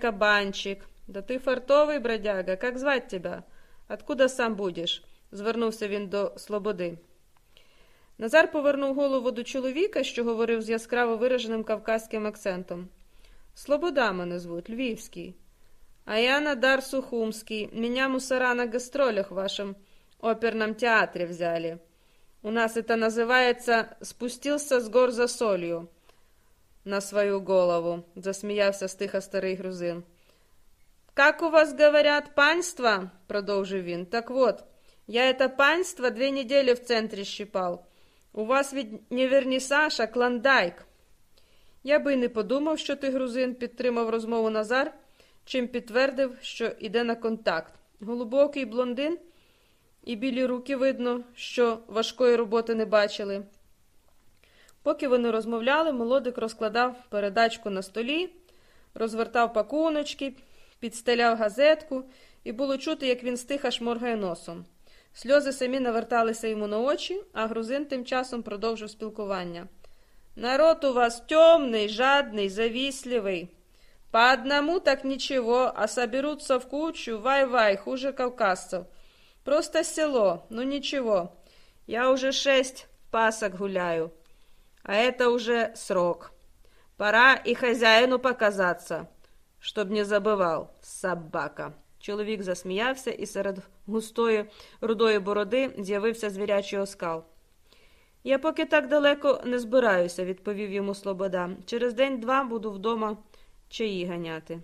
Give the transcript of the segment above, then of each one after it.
кабанчик. Да ти фартовий, бродяга, как звать тебя? Откуда сам будеш? звернувся він до Слободи. Назар повернув голову до чоловіка, що говорив з яскраво вираженим кавказьким акцентом. Слобода мене звуть, Львівський. А я Надар Сухумский. Меня мусора на гастролях в вашем оперном театре взяли. У нас это называется «спустился с гор за солью» на свою голову, засміявся стиха старий грузин. Как у вас говорят, панство? продовжив він. Так вот, я это панство две недели в центре щипал. У вас ведь не вернісаж, а клондайк. Я би й не подумав, що ти грузин, підтримав розмову Назар, чим підтвердив, що йде на контакт. Голубокий блондин, і білі руки видно, що важкої роботи не бачили. Поки вони розмовляли, молодик розкладав передачку на столі, розвертав пакуночки, підстеляв газетку, і було чути, як він стиха шморгає носом. Сльози самі наверталися йому на очі, а грузин тим часом продовжив спілкування. Народ у вас темный, жадный, завистливый. По одному так ничего, а соберутся в кучу, вай-вай, хуже кавказцев. Просто село, ну ничего. Я уже шесть пасок гуляю, а это уже срок. Пора и хозяину показаться, чтоб не забывал, собака. Чоловік засміявся, і серед густої рудої бороди з'явився звірячий оскал. Я поки так далеко не збираюся, відповів йому Слобода. Через день-два буду вдома чаї ганяти.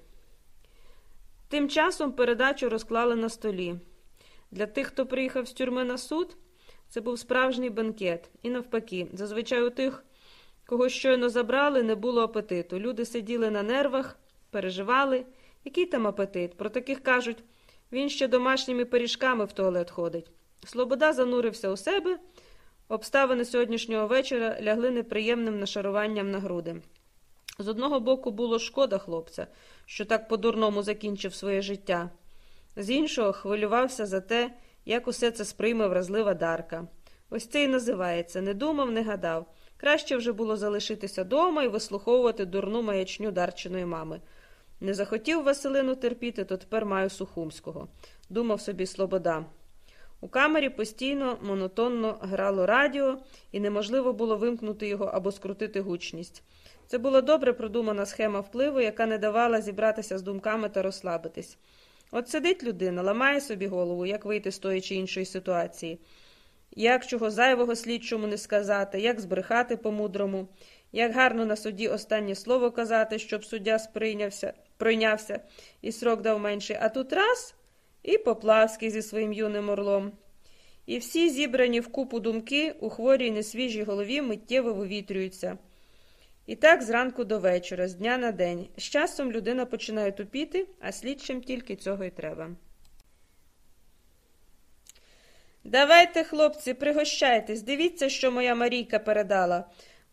Тим часом передачу розклали на столі. Для тих, хто приїхав з тюрми на суд, це був справжній бенкет. І навпаки, зазвичай у тих, кого щойно забрали, не було апетиту. Люди сиділи на нервах, переживали. Який там апетит? Про таких кажуть, він ще домашніми пиріжками в туалет ходить. Слобода занурився у себе. Обставини сьогоднішнього вечора лягли неприємним нашаруванням на груди. З одного боку було шкода хлопця, що так по-дурному закінчив своє життя, з іншого хвилювався за те, як усе це сприйме вразлива Дарка. Ось це і називається не думав, не гадав. Краще вже було залишитися дома і вислуховувати дурну маячню Дарчиної мами. Не захотів Василину терпіти, то тепер маю Сухумського, думав собі Слобода. У камері постійно монотонно грало радіо, і неможливо було вимкнути його або скрутити гучність. Це була добре продумана схема впливу, яка не давала зібратися з думками та розслабитись. От сидить людина, ламає собі голову, як вийти з тої чи іншої ситуації, як чого зайвого слідчому не сказати, як збрехати по-мудрому, як гарно на суді останнє слово казати, щоб суддя сприйнявся, пройнявся і срок дав менший, а тут раз і Поплавський зі своїм юним орлом. І всі зібрані в купу думки у хворій несвіжій голові миттєво вивітрюються. І так зранку до вечора, з дня на день. З часом людина починає тупіти, а слідчим тільки цього й треба. Давайте, хлопці, пригощайтесь, дивіться, що моя Марійка передала,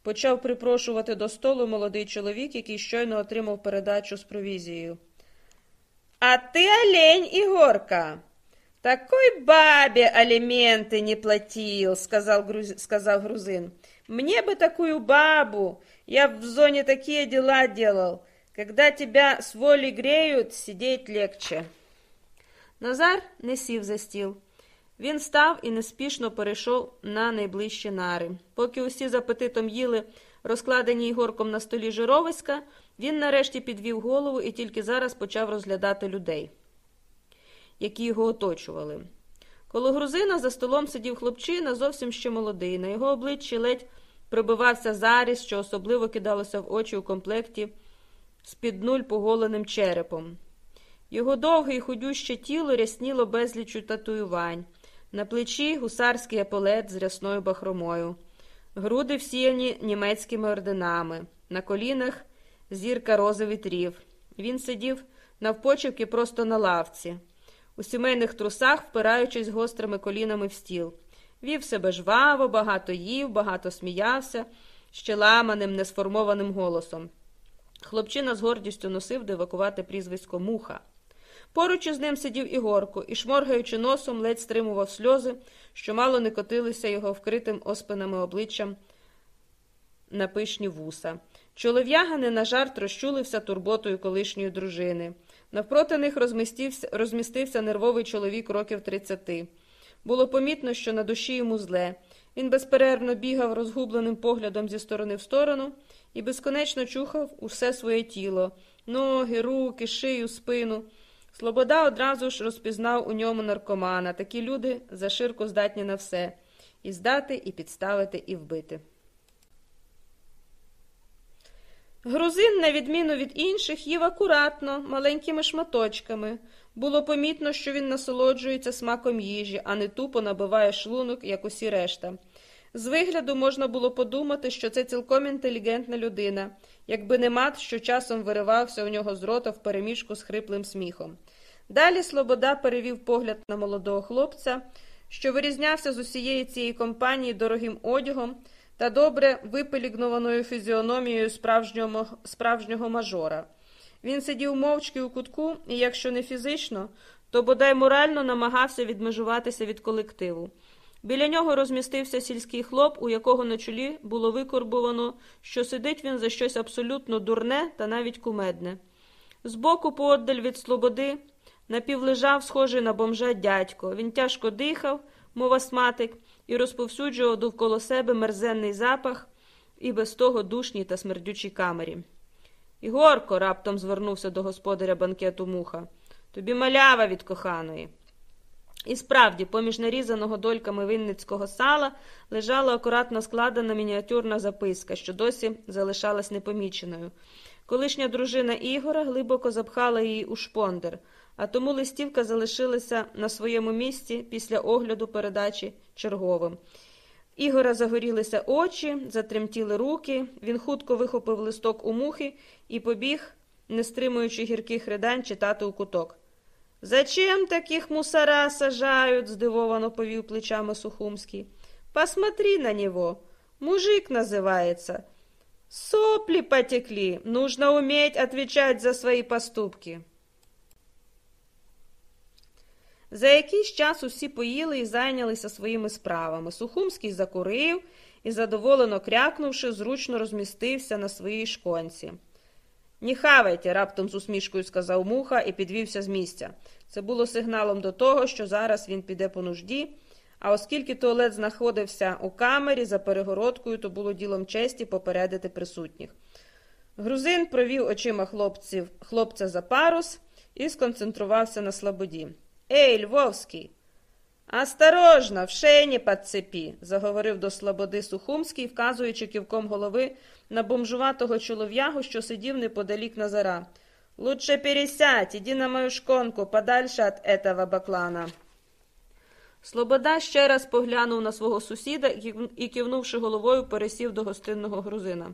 почав припрошувати до столу молодий чоловік, який щойно отримав передачу з провізією. А ты олень, Егорка. Такой бабе алименты не платил, сказал, груз... сказал грузин. Мне бы такую бабу. Я в зоне такие дела делал. Когда тебя с воли греют, сидеть легче. Назар не сів за стіл. Він став і неспішно перейшов на найближчі нари. Поки усі з апетитом їли розкладені Ігорком на столі жировиська, він нарешті підвів голову і тільки зараз почав розглядати людей, які його оточували. Коло грузина за столом сидів хлопчина, зовсім ще молодий. На його обличчі ледь прибивався заріс, що особливо кидалося в очі у комплекті з під нуль поголеним черепом. Його довге і худюще тіло рясніло безлічу татуювань. На плечі гусарський еполет з рясною бахромою, груди всіяні німецькими орденами, на колінах зірка рози вітрів. Він сидів навпочепки просто на лавці, у сімейних трусах, впираючись гострими колінами в стіл. Вів себе жваво, багато їв, багато сміявся, ще ламаним, несформованим голосом. Хлопчина з гордістю носив дивакувати прізвисько муха. Поруч із ним сидів Ігорко і, шморгаючи носом, ледь стримував сльози, що мало не котилися його вкритим оспинами обличчям на пишні вуса. Чолов'яга не на жарт розчулився турботою колишньої дружини. Навпроти них розмістився, розмістився нервовий чоловік років тридцяти. Було помітно, що на душі йому зле. Він безперервно бігав розгубленим поглядом зі сторони в сторону і безконечно чухав усе своє тіло ноги, руки, шию, спину. Слобода одразу ж розпізнав у ньому наркомана. Такі люди за ширку здатні на все і здати, і підставити, і вбити. Грузин, на відміну від інших, їв акуратно, маленькими шматочками. Було помітно, що він насолоджується смаком їжі, а не тупо набиває шлунок, як усі решта. З вигляду можна було подумати, що це цілком інтелігентна людина, якби не мат, що часом виривався у нього з рота в переміжку з хриплим сміхом. Далі Слобода перевів погляд на молодого хлопця, що вирізнявся з усієї цієї компанії дорогим одягом та добре випелігнованою фізіономією справжнього, справжнього мажора. Він сидів мовчки у кутку і, якщо не фізично, то бодай морально намагався відмежуватися від колективу. Біля нього розмістився сільський хлоп, у якого на чолі було викорбовано, що сидить він за щось абсолютно дурне та навіть кумедне. Збоку, поодаль від слободи, напівлежав, схожий на бомжа дядько. Він тяжко дихав, мов астматик, і розповсюджував довкола себе мерзенний запах і без того душній та смердючій камері. Ігорко, раптом звернувся до господаря банкету муха. Тобі малява від коханої. І справді, поміж нарізаного дольками винницького сала лежала акуратно складена мініатюрна записка, що досі залишалась непоміченою. Колишня дружина Ігора глибоко запхала її у шпондер, а тому листівка залишилася на своєму місці після огляду передачі черговим. Ігора загорілися очі, затремтіли руки, він хутко вихопив листок у мухи і побіг, не стримуючи гірких ридань, читати у куток. Зачем таких мусора сажают? здивовано повів плечами Сухумський. Посмотри на него. Мужик называется. Сопли потекли. Нужно уметь отвечать за свои поступки. За якийсь час усі поїли і зайнялися своїми справами. Сухумський закурив і, задоволено крякнувши, зручно розмістився на своїй шконці. «Не хавайте, раптом з усмішкою сказав муха і підвівся з місця. Це було сигналом до того, що зараз він піде по нужді, а оскільки туалет знаходився у камері за перегородкою, то було ділом честі попередити присутніх. Грузин провів очима хлопців, хлопця за парус і сконцентрувався на слободі. Ей, Львовський! Осторожно, в шеї не заговорив до слободи Сухумський, вказуючи ківком голови на бомжуватого чолов'ягу, що сидів неподалік Назара. Лучше пересядь, іди на мою шконку, подальше от этого баклана. Слобода ще раз поглянув на свого сусіда і, кивнувши головою, пересів до гостинного грузина.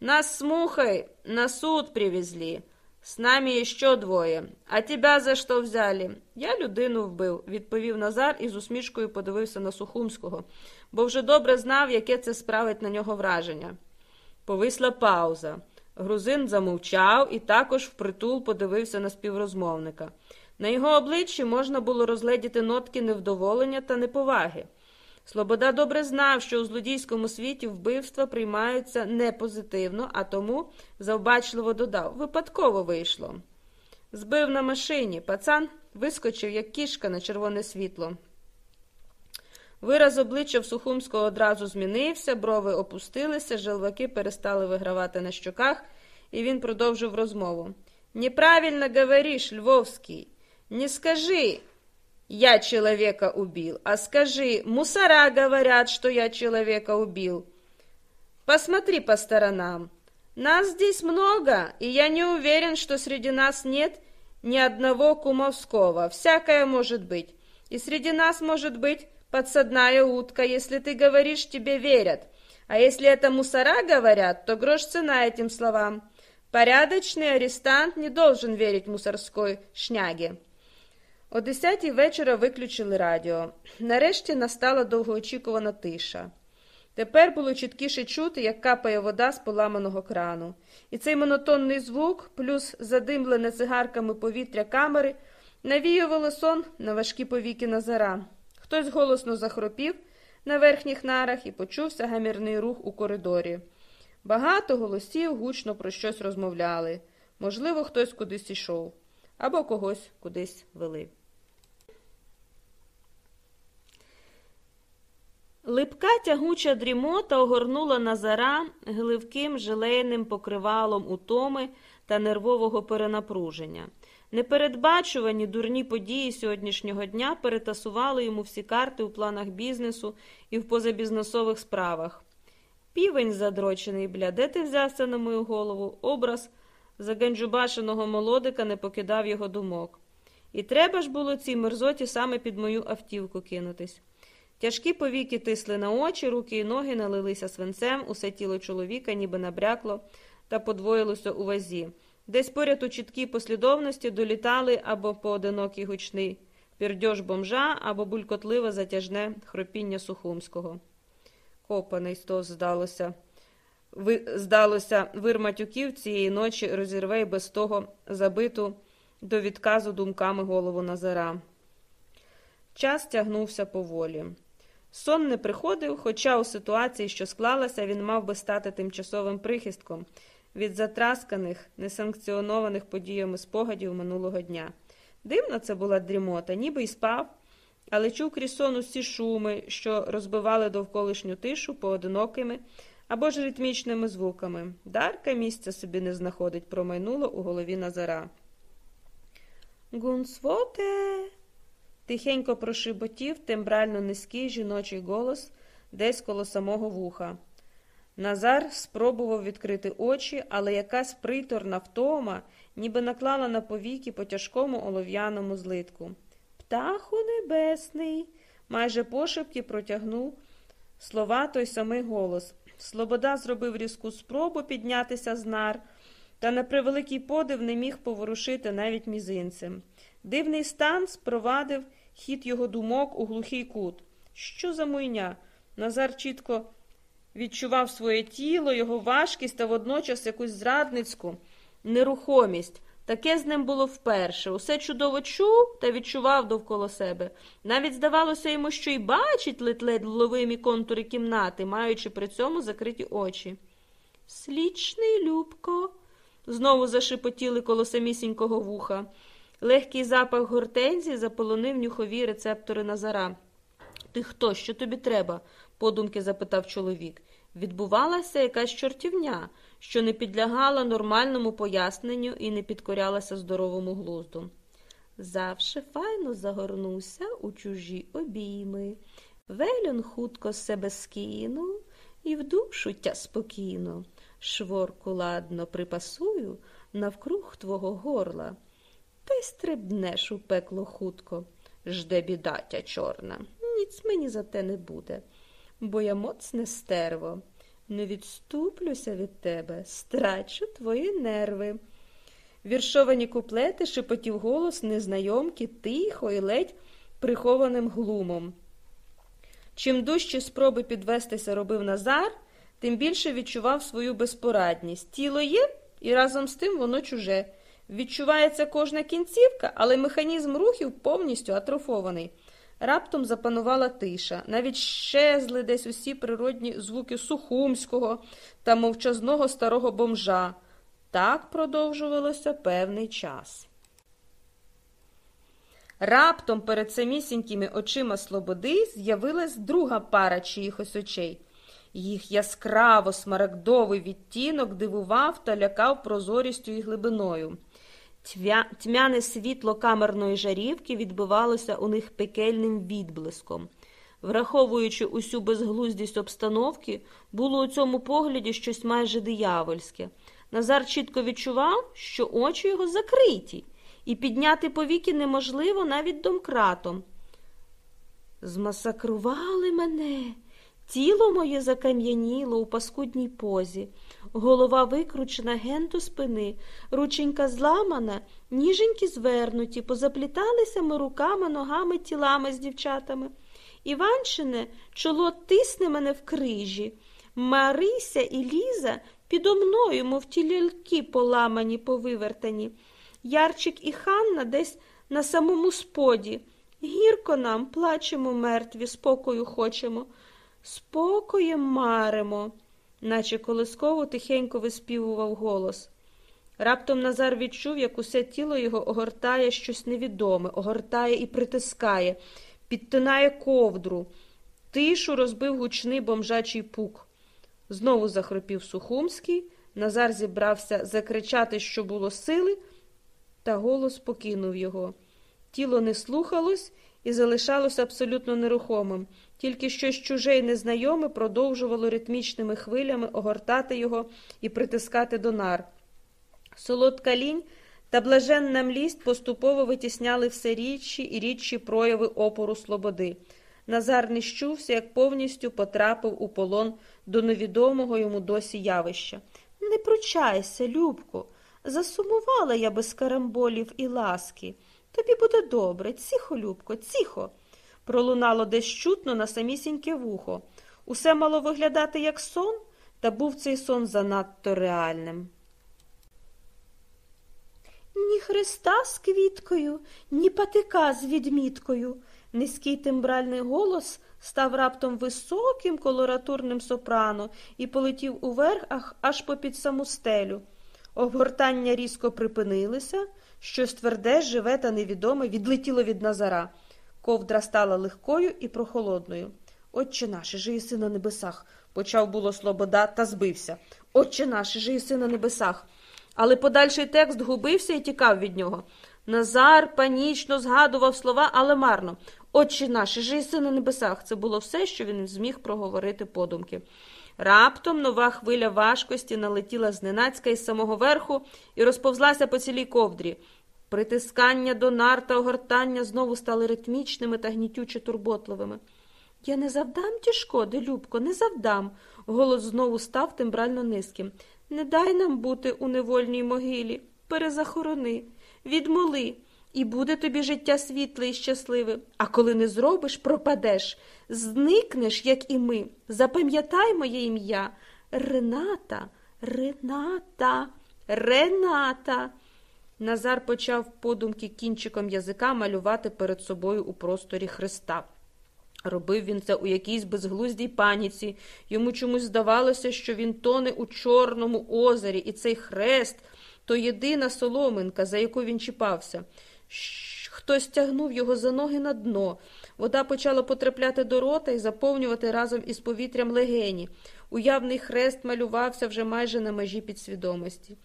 Нас с Мухой на суд привезли. С нами ще двоє. А тебя за що взяли? Я людину вбив, відповів Назар і з усмішкою подивився на Сухумського, бо вже добре знав, яке це справить на нього враження. Повисла пауза. Грузин замовчав і також впритул подивився на співрозмовника. На його обличчі можна було розгледіти нотки невдоволення та неповаги. Слобода добре знав, що у злодійському світі вбивства приймаються не позитивно, а тому завбачливо додав випадково вийшло. Збив на машині, пацан вискочив, як кішка на червоне світло. Вираз обличчя в Сухумського одразу змінився, брови опустилися, желваки перестали вигравати на щоках, і він продовжив розмову. Неправильно говориш, Львовський. Не скажи, я человека убил, а скажи, мусора говорят, что я человека убил. Посмотри по сторонам. Нас здесь много, и я не уверен, что среди нас нет ни одного кумовского. Всякое может быть. И среди нас может быть подсадная утка, если ты говоришь, тебе верят. А если это мусора говорят, то грош цена этим словам. Порядочный арестант не должен верить мусорской шняге. О десятій вечора виключили радіо. Нарешті настала довгоочікувана тиша. Тепер було чіткіше чути, як капає вода з поламаного крану. І цей монотонний звук, плюс задимлене цигарками повітря камери, навіювало сон на важкі повіки Назара. Хтось голосно захропів на верхніх нарах і почувся гамірний рух у коридорі. Багато голосів гучно про щось розмовляли. Можливо, хтось кудись ішов або когось кудись вели. Липка тягуча дрімота огорнула Назара гливким желейним покривалом утоми та нервового перенапруження. Непередбачувані дурні події сьогоднішнього дня перетасували йому всі карти у планах бізнесу і в позабізнесових справах. Півень задрочений, бля, де ти взявся на мою голову? Образ заганджубашеного молодика не покидав його думок. І треба ж було цій мерзоті саме під мою автівку кинутись. Тяжкі повіки тисли на очі, руки і ноги налилися свинцем, усе тіло чоловіка ніби набрякло та подвоїлося у вазі. Десь поряд у чіткій послідовності долітали або поодинокий гучний пірдьож бомжа, або булькотливе затяжне хропіння Сухумського. Копаний стос, здалося. Ви, здалося, вир матюків цієї ночі розірве й без того забиту до відказу думками голову Назара. Час тягнувся поволі. Сон не приходив, хоча у ситуації, що склалася, він мав би стати тимчасовим прихистком від затрасканих, несанкціонованих подіями спогадів минулого дня. Дивна це була дрімота, ніби й спав, але чув крізь сон усі шуми, що розбивали довколишню тишу поодинокими або ж ритмічними звуками. Дарка місця собі не знаходить, промайнуло у голові Назара. Гунсвоте. Тихенько прошиботів тембрально низький жіночий голос десь коло самого вуха. Назар спробував відкрити очі, але якась приторна втома ніби наклала на повіки по тяжкому олов'яному злитку. Птаху небесний, майже пошепки протягнув слова той самий голос. Слобода зробив різку спробу піднятися з нар, та на превеликий подив не міг поворушити навіть мізинцем. Дивний стан спровадив хід його думок у глухий кут. Що за муйня? Назар чітко відчував своє тіло, його важкість та водночас якусь зрадницьку нерухомість. Таке з ним було вперше. Усе чудово чув та відчував довкола себе. Навіть здавалося йому, що й бачить ледь-ледь ловимі контури кімнати, маючи при цьому закриті очі. Слічний Любко, знову зашепотіли коло самісінького вуха. Легкий запах гортензії заполонив нюхові рецептори Назара. Ти хто? Що тобі треба? подумки запитав чоловік. Відбувалася якась чортівня, що не підлягала нормальному поясненню і не підкорялася здоровому глузду. Завше файно загорнувся у чужі обійми. Вельон хутко себе скинув і в душу тя спокійно. Шворку ладно припасую навкруг твого горла. Та й стрибнеш у пекло хутко. Жде бідатя чорна. Ніц мені за те не буде, бо я моцне стерво. Не відступлюся від тебе, страчу твої нерви. Віршовані куплети шепотів голос незнайомки тихо і ледь прихованим глумом. Чим дужчі спроби підвестися робив Назар, тим більше відчував свою безпорадність. Тіло є, і разом з тим воно чуже. Відчувається кожна кінцівка, але механізм рухів повністю атрофований. Раптом запанувала тиша, навіть щезли десь усі природні звуки сухумського та мовчазного старого бомжа. Так продовжувалося певний час. Раптом перед самісінькими очима Слободи з'явилась друга пара чиїхось очей. Їх яскраво смарагдовий відтінок дивував та лякав прозорістю і глибиною. Тьмяне світло камерної жарівки відбивалося у них пекельним відблиском. Враховуючи усю безглуздість обстановки, було у цьому погляді щось майже диявольське. Назар чітко відчував, що очі його закриті, і підняти повіки неможливо навіть домкратом. Змасакрували мене. Тіло моє закам'яніло у паскудній позі, голова викручена ген до спини, рученька зламана, ніженьки звернуті, позапліталися ми руками, ногами, тілами з дівчатами. Іванчине чоло тисне мене в крижі. Марися і Ліза підо мною, мов ті ляльки поламані, повивертані. Ярчик і Ханна десь на самому споді. Гірко нам плачемо мертві, спокою хочемо. Спокоєм маримо. наче колисково тихенько виспівував голос. Раптом Назар відчув, як усе тіло його огортає щось невідоме, огортає і притискає, підтинає ковдру. Тишу розбив гучний бомжачий пук. Знову захропів Сухумський. Назар зібрався закричати, що було сили, та голос покинув його. Тіло не слухалось і залишалось абсолютно нерухомим, тільки щось чуже й незнайоме продовжувало ритмічними хвилями огортати його і притискати до нар. Солодка лінь та блаженна млість поступово витісняли все рідші і рідші прояви опору слободи. Назар не щувся, як повністю потрапив у полон до невідомого йому досі явища. Не пручайся, Любко, засумувала я без карамболів і ласки. Тобі буде добре, ціхо, Любко, ціхо. Пролунало десь чутно на самісіньке вухо. Усе мало виглядати як сон, та був цей сон занадто реальним. Ні хреста з квіткою, ні патика з відміткою. Низький тембральний голос став раптом високим колоратурним сопрано і полетів уверх аж попід саму стелю. Обгортання різко припинилися, щось тверде, живе та невідоме відлетіло від Назара. Ковдра стала легкою і прохолодною. Отче наш, жиє си на небесах, почав було Слобода та збився. Отче наш, жиє си на небесах. Але подальший текст губився і тікав від нього. Назар панічно згадував слова, але марно. Отче наш, жий си на небесах. Це було все, що він зміг проговорити подумки. Раптом нова хвиля важкості налетіла зненацька із самого верху і розповзлася по цілій ковдрі. Притискання до нар та огортання знову стали ритмічними та гнітюче турботливими. Я не завдам ті шкоди, Любко, не завдам. Голос знову став тембрально низьким. Не дай нам бути у невольній могилі. Перезахорони, відмоли, і буде тобі життя світле і щасливе. А коли не зробиш, пропадеш, зникнеш, як і ми. Запам'ятай моє ім'я. Рената, Рената, Рената. Назар почав подумки кінчиком язика малювати перед собою у просторі Христа. Робив він це у якійсь безглуздій паніці. Йому чомусь здавалося, що він тоне у Чорному озері, і цей хрест то єдина соломинка, за яку він чіпався. Хтось тягнув його за ноги на дно. Вода почала потрапляти до рота і заповнювати разом із повітрям легені. Уявний хрест малювався вже майже на межі підсвідомості.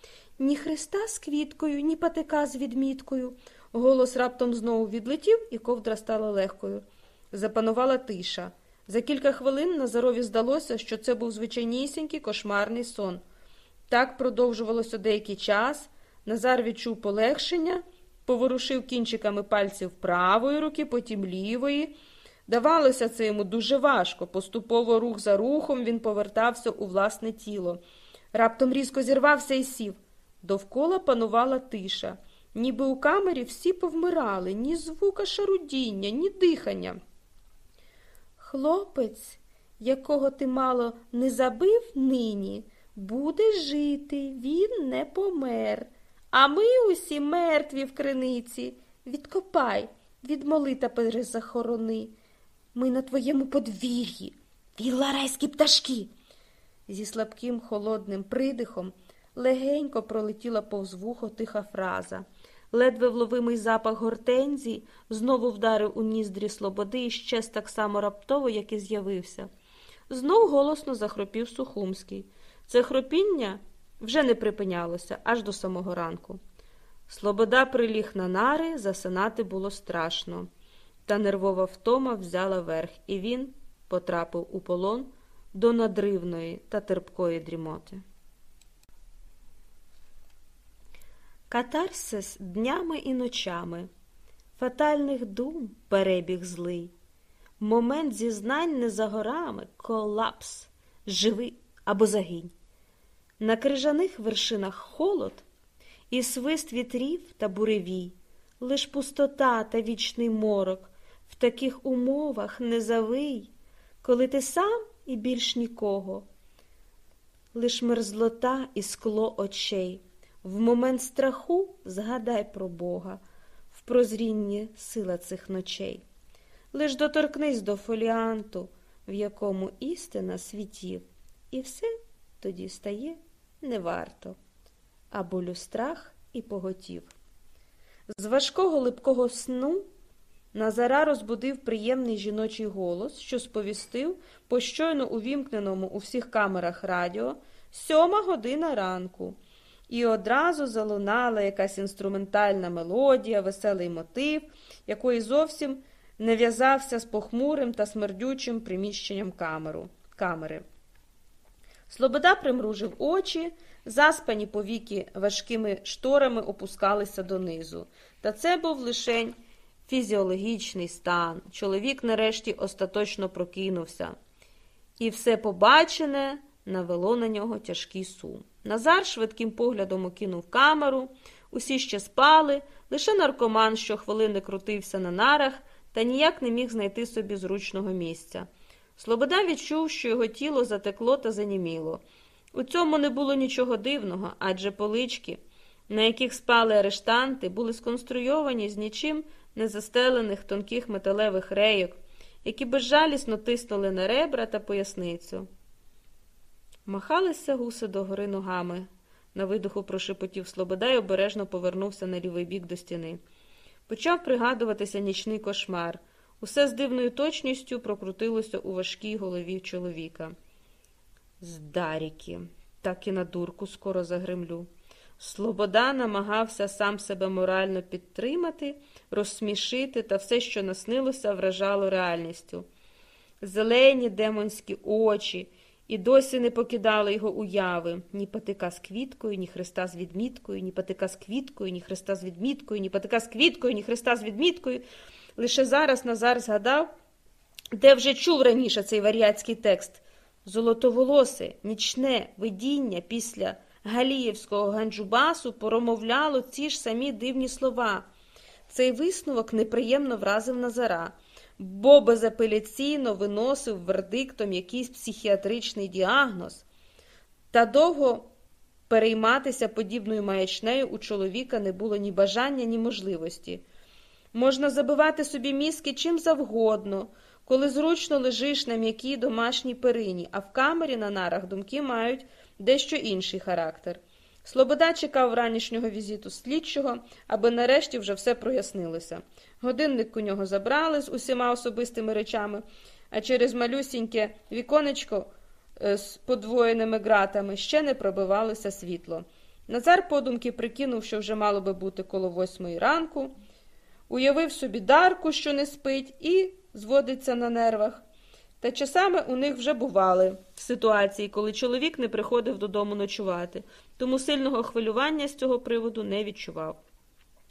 Ні хреста з квіткою, ні патика з відміткою. Голос раптом знову відлетів, і ковдра стала легкою. Запанувала тиша. За кілька хвилин Назарові здалося, що це був звичайнісінький кошмарний сон. Так продовжувалося деякий час. Назар відчув полегшення, поворушив кінчиками пальців правої руки, потім лівої. Давалося це йому дуже важко. Поступово рух за рухом він повертався у власне тіло. Раптом різко зірвався і сів. Довкола панувала тиша. Ніби у камері всі повмирали, ні звука шарудіння, ні дихання. Хлопець, якого ти мало не забив нині, буде жити, він не помер. А ми усі мертві в криниці. Відкопай, відмоли та перезахорони. Ми на твоєму подвір'ї, віларайські пташки. Зі слабким холодним придихом легенько пролетіла повз вухо тиха фраза. Ледве вловимий запах гортензії знову вдарив у ніздрі слободи і щез так само раптово, як і з'явився. Знов голосно захропів Сухумський. Це хропіння вже не припинялося аж до самого ранку. Слобода приліг на нари, засинати було страшно, та нервова втома взяла верх, і він потрапив у полон до надривної та терпкої дрімоти. Катарсис днями і ночами, фатальних дум перебіг злий, момент зізнань не за горами, колапс, живи або загинь. На крижаних вершинах холод і свист вітрів та буревій, лиш пустота та вічний морок в таких умовах не завий, коли ти сам і більш нікого, лиш мерзлота і скло очей. В момент страху згадай про Бога, в прозрінні сила цих ночей. Лиш доторкнись до фоліанту, в якому істина світів, і все тоді стає не варто, а болю страх і поготів. З важкого липкого сну Назара розбудив приємний жіночий голос, що сповістив по щойно увімкненому у всіх камерах радіо сьома година ранку, і одразу залунала якась інструментальна мелодія, веселий мотив, якої зовсім не в'язався з похмурим та смердючим приміщенням камеру, камери. Слобода примружив очі, заспані повіки важкими шторами опускалися донизу. Та це був лишень фізіологічний стан. Чоловік нарешті остаточно прокинувся. І все побачене навело на нього тяжкий сум. Назар швидким поглядом окинув камеру, усі ще спали, лише наркоман щохвилини крутився на нарах та ніяк не міг знайти собі зручного місця. Слобода відчув, що його тіло затекло та заніміло. У цьому не було нічого дивного, адже полички, на яких спали арештанти, були сконструйовані з нічим не застелених тонких металевих рейок, які безжалісно тиснули на ребра та поясницю. Махалися гуси догори ногами. На видуху прошепотів Слобода й обережно повернувся на лівий бік до стіни. Почав пригадуватися нічний кошмар. Усе з дивною точністю прокрутилося у важкій голові чоловіка. Здаріки, так і на дурку скоро загримлю. Слобода намагався сам себе морально підтримати, розсмішити, та все, що наснилося, вражало реальністю. Зелені демонські очі і досі не покидали його уяви ні патика з квіткою, ні хреста з відміткою, ні патика з квіткою, ні хреста з відміткою, ні патика з квіткою, ні хреста з відміткою. Лише зараз Назар згадав, де вже чув раніше цей варіатський текст золотоволосе, нічне видіння після Галіївського ганджубасу промовляло ці ж самі дивні слова. Цей висновок неприємно вразив Назара, бо безапеляційно виносив вердиктом якийсь психіатричний діагноз. Та довго перейматися подібною маячнею у чоловіка не було ні бажання, ні можливості. Можна забивати собі мізки чим завгодно, коли зручно лежиш на м'якій домашній перині, а в камері на нарах думки мають дещо інший характер. Слобода чекав ранішнього візиту слідчого, аби нарешті вже все прояснилося. Годинник у нього забрали з усіма особистими речами, а через малюсіньке віконечко е, з подвоєними ґратами ще не пробивалося світло. Назар подумки прикинув, що вже мало би бути коло восьмої ранку, уявив собі дарку, що не спить, і зводиться на нервах. Та часами у них вже бували ситуації, коли чоловік не приходив додому ночувати, тому сильного хвилювання з цього приводу не відчував.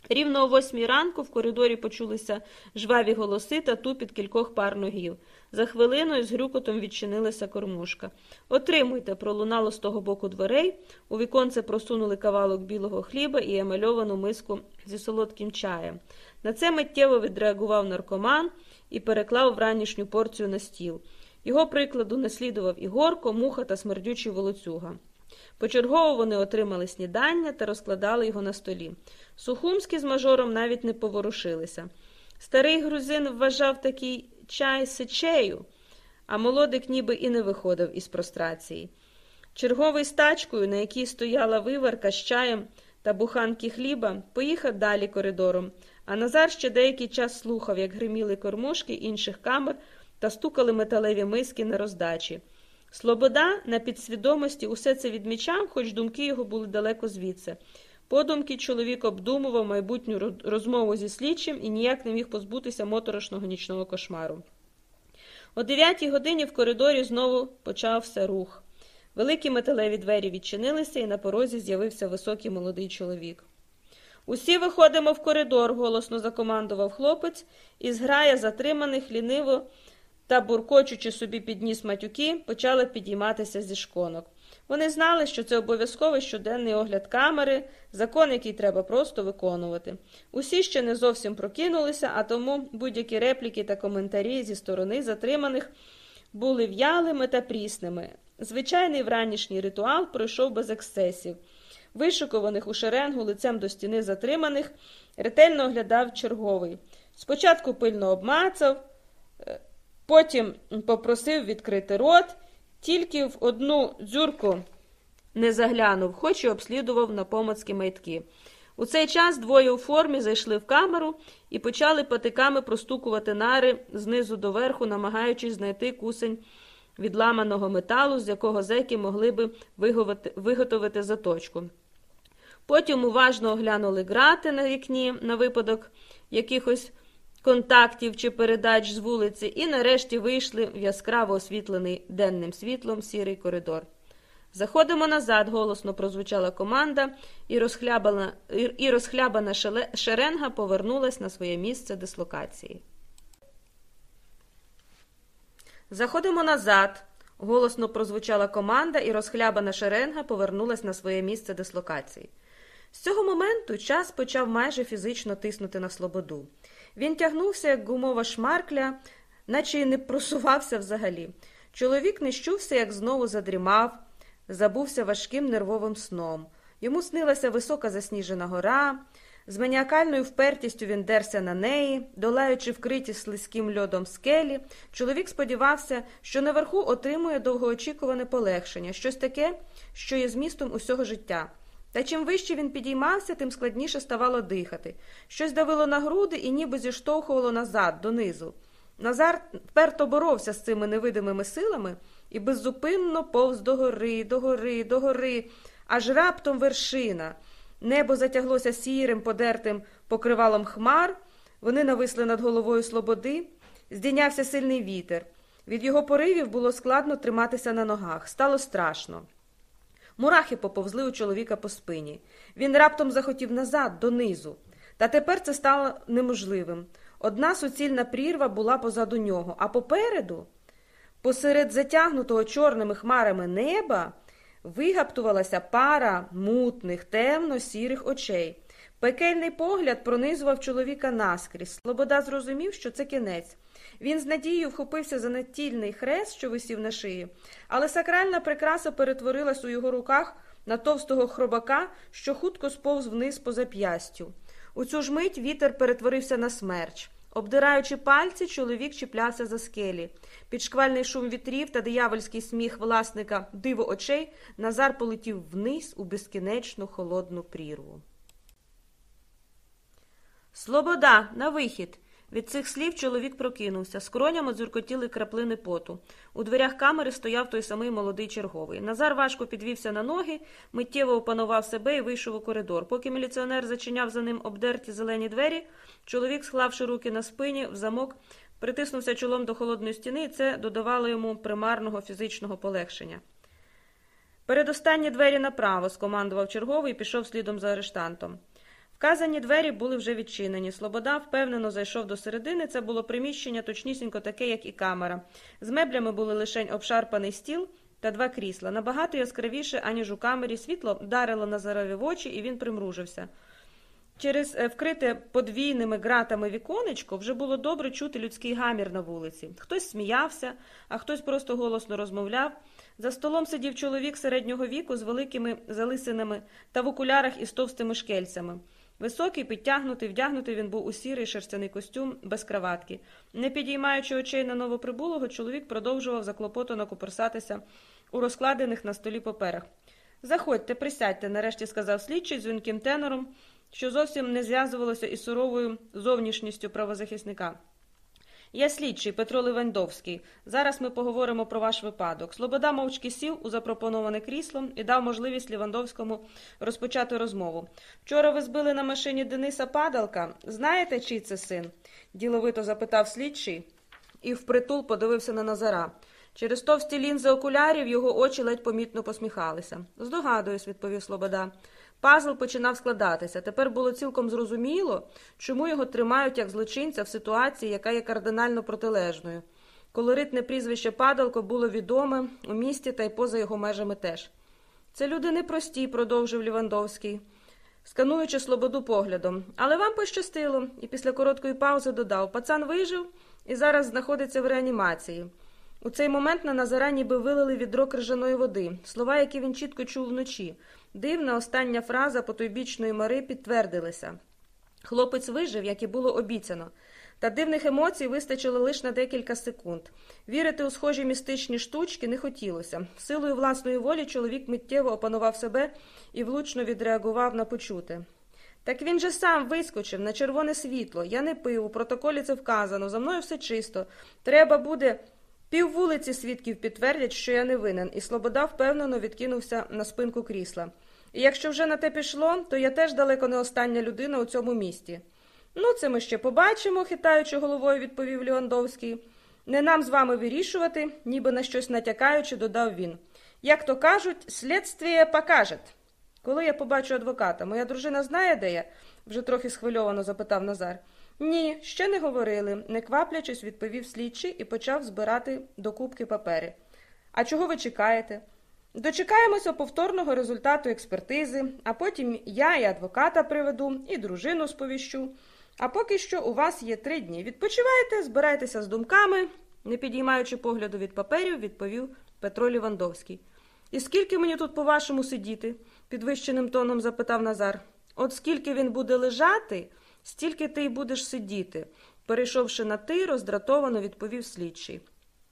Рівно о восьмій ранку в коридорі почулися жваві голоси та тупіт кількох пар ногів. За хвилиною з грюкотом відчинилася кормушка. Отримуйте, пролунало з того боку дверей. У віконце просунули кавалок білого хліба і емальовану миску зі солодким чаєм. На це миттєво відреагував наркоман і переклав вранішню порцію на стіл. Його прикладу не слідував Ігорко, муха та смердючий волоцюга. Почергово вони отримали снідання та розкладали його на столі. Сухумський з мажором навіть не поворушилися. Старий грузин вважав такий чай сечею, а молодик ніби і не виходив із прострації. Черговий з тачкою, на якій стояла виварка з чаєм та буханки хліба, поїхав далі коридором, а Назар ще деякий час слухав, як гриміли кормушки інших камер та стукали металеві миски на роздачі. Слобода на підсвідомості усе це відмічав, хоч думки його були далеко звідси. Подумки чоловік обдумував майбутню розмову зі слідчим і ніяк не міг позбутися моторошного нічного кошмару. О дев'ятій годині в коридорі знову почався рух. Великі металеві двері відчинилися, і на порозі з'явився високий молодий чоловік. Усі виходимо в коридор, голосно закомандував хлопець, і зграя затриманих ліниво та, буркочучи собі під ніс матюки, почали підійматися зі шконок. Вони знали, що це обов'язковий щоденний огляд камери, закон, який треба просто виконувати. Усі ще не зовсім прокинулися, а тому будь-які репліки та коментарі зі сторони затриманих були в'ялими та прісними. Звичайний вранішній ритуал пройшов без ексцесів. Вишикуваних у шеренгу лицем до стіни затриманих, ретельно оглядав черговий. Спочатку пильно обмацав, Потім попросив відкрити рот, тільки в одну дзюрку не заглянув, хоч і обслідував на помацькі маятки. У цей час двоє у формі зайшли в камеру і почали патиками простукувати нари знизу до верху, намагаючись знайти кусень відламаного металу, з якого зеки могли би виготовити заточку. Потім уважно оглянули грати на вікні на випадок якихось контактів чи передач з вулиці, і нарешті вийшли в яскраво освітлений денним світлом сірий коридор. Заходимо назад, голосно прозвучала команда, і розхлябана, і, розхлябана шеренга повернулась на своє місце дислокації. Заходимо назад. Голосно прозвучала команда, і розхлябана шеренга повернулась на своє місце дислокації. З цього моменту час почав майже фізично тиснути на слободу. Він тягнувся, як гумова шмаркля, наче й не просувався взагалі. Чоловік не щувся, як знову задрімав, забувся важким нервовим сном. Йому снилася висока засніжена гора. З маніакальною впертістю він дерся на неї, долаючи вкриті слизьким льодом скелі, чоловік сподівався, що наверху отримує довгоочікуване полегшення, щось таке, що є змістом усього життя. Та чим вище він підіймався, тим складніше ставало дихати. Щось давило на груди і ніби зіштовхувало назад, донизу. Назар вперто боровся з цими невидимими силами і беззупинно повз догори, догори, догори, аж раптом вершина. Небо затяглося сірим, подертим покривалом хмар, вони нависли над головою слободи, здійнявся сильний вітер. Від його поривів було складно триматися на ногах, стало страшно. Мурахи поповзли у чоловіка по спині. Він раптом захотів назад, донизу. Та тепер це стало неможливим. Одна суцільна прірва була позаду нього, а попереду, посеред затягнутого чорними хмарами неба, вигаптувалася пара мутних, темно-сірих очей. Пекельний погляд пронизував чоловіка наскрізь. Слобода зрозумів, що це кінець. Він з надією вхопився за натільний хрест, що висів на шиї, але сакральна прикраса перетворилась у його руках на товстого хробака, що хутко сповз вниз по зап'ястю. У цю ж мить вітер перетворився на смерч. Обдираючи пальці, чоловік чіплявся за скелі. Під шквальний шум вітрів та диявольський сміх власника диво очей Назар полетів вниз у безкінечну холодну прірву. Слобода, на вихід. Від цих слів чоловік прокинувся. Скроням одзюркотіли краплини поту. У дверях камери стояв той самий молодий черговий. Назар важко підвівся на ноги, миттєво опанував себе і вийшов у коридор. Поки міліціонер зачиняв за ним обдерті зелені двері, чоловік, склавши руки на спині, в замок, притиснувся чолом до холодної стіни, і це додавало йому примарного фізичного полегшення. Передостанні двері направо, скомандував черговий і пішов слідом за арештантом. Вказані двері були вже відчинені. Слобода впевнено зайшов до середини. Це було приміщення точнісінько таке, як і камера. З меблями були лишень обшарпаний стіл та два крісла. Набагато яскравіше, аніж у камері, світло вдарило Назарові в очі, і він примружився. Через е, вкрите подвійними ґратами віконечко вже було добре чути людський гамір на вулиці. Хтось сміявся, а хтось просто голосно розмовляв. За столом сидів чоловік середнього віку з великими залисинами та в окулярах із товстими шкельцями. Високий, підтягнутий, вдягнутий він був у сірий шерстяний костюм без краватки. Не підіймаючи очей на новоприбулого, чоловік продовжував заклопотано куперсатися у розкладених на столі паперах. Заходьте, присядьте, нарешті сказав слідчий дзвінким тенором, що зовсім не зв'язувалося із суровою зовнішністю правозахисника. Я слідчий Петро Левандовський. Зараз ми поговоримо про ваш випадок. Слобода мовчки сів у запропоноване крісло і дав можливість Лівандовському розпочати розмову. Вчора ви збили на машині Дениса Падалка. Знаєте, чий це син? діловито запитав слідчий і впритул подивився на Назара. Через товсті лінзи окулярів його очі ледь помітно посміхалися. Здогадуюсь, відповів Слобода. Пазл починав складатися. Тепер було цілком зрозуміло, чому його тримають як злочинця в ситуації, яка є кардинально протилежною. Колоритне прізвище Падалко було відоме у місті та й поза його межами теж. Це люди непрості, продовжив Лівандовський, скануючи слободу поглядом. Але вам пощастило, і після короткої паузи додав пацан вижив і зараз знаходиться в реанімації. У цей момент на Назара ніби вилили відро крижаної води, слова, які він чітко чув вночі. Дивна остання фраза потойбічної мари підтвердилася. Хлопець вижив, як і було обіцяно. Та дивних емоцій вистачило лише на декілька секунд. Вірити у схожі містичні штучки не хотілося. Силою власної волі чоловік миттєво опанував себе і влучно відреагував на почуте. Так він же сам вискочив на червоне світло. Я не пив, у протоколі це вказано, за мною все чисто. Треба буде. Пів вулиці свідків підтвердять, що я не винен, і Слобода впевнено відкинувся на спинку крісла. І якщо вже на те пішло, то я теж далеко не остання людина у цьому місті. Ну, це ми ще побачимо, хитаючи головою, відповів Лівандовський. Не нам з вами вирішувати, ніби на щось натякаючи, додав він. Як то кажуть, слідствіє покаже. Коли я побачу адвоката, моя дружина знає, де я? вже трохи схвильовано запитав Назар. Ні, ще не говорили, не кваплячись, відповів слідчий і почав збирати до кубки папери. А чого ви чекаєте? Дочекаємося повторного результату експертизи, а потім я і адвоката приведу, і дружину сповіщу. А поки що у вас є три дні. Відпочивайте, збирайтеся з думками, не підіймаючи погляду від паперів, відповів Петро Лівандовський. І скільки мені тут, по-вашому, сидіти? підвищеним тоном запитав Назар. От скільки він буде лежати, стільки ти й будеш сидіти, перейшовши на ти, роздратовано відповів слідчий.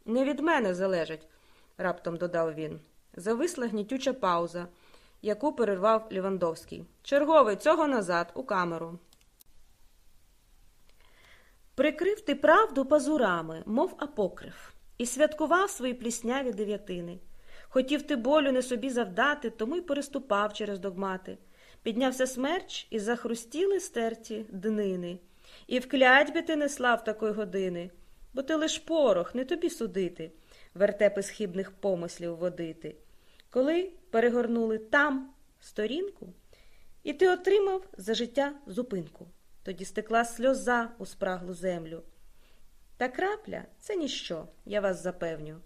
Не від мене залежить, раптом додав він. Зависла гнітюча пауза, яку перервав Лівандовський. Черговий цього назад, у камеру. Прикрив ти правду пазурами, мов апокрив, і святкував свої плісняві дев'ятини. Хотів ти болю не собі завдати, тому й переступав через догмати. Піднявся смерч і захрустіли стерті днини. І в клятьбі ти не слав такої години, бо ти лиш порох, не тобі судити, вертепи схибних помислів водити. Коли перегорнули там сторінку, і ти отримав за життя зупинку. Тоді стекла сльоза у спраглу землю. Та крапля це ніщо, я вас запевню.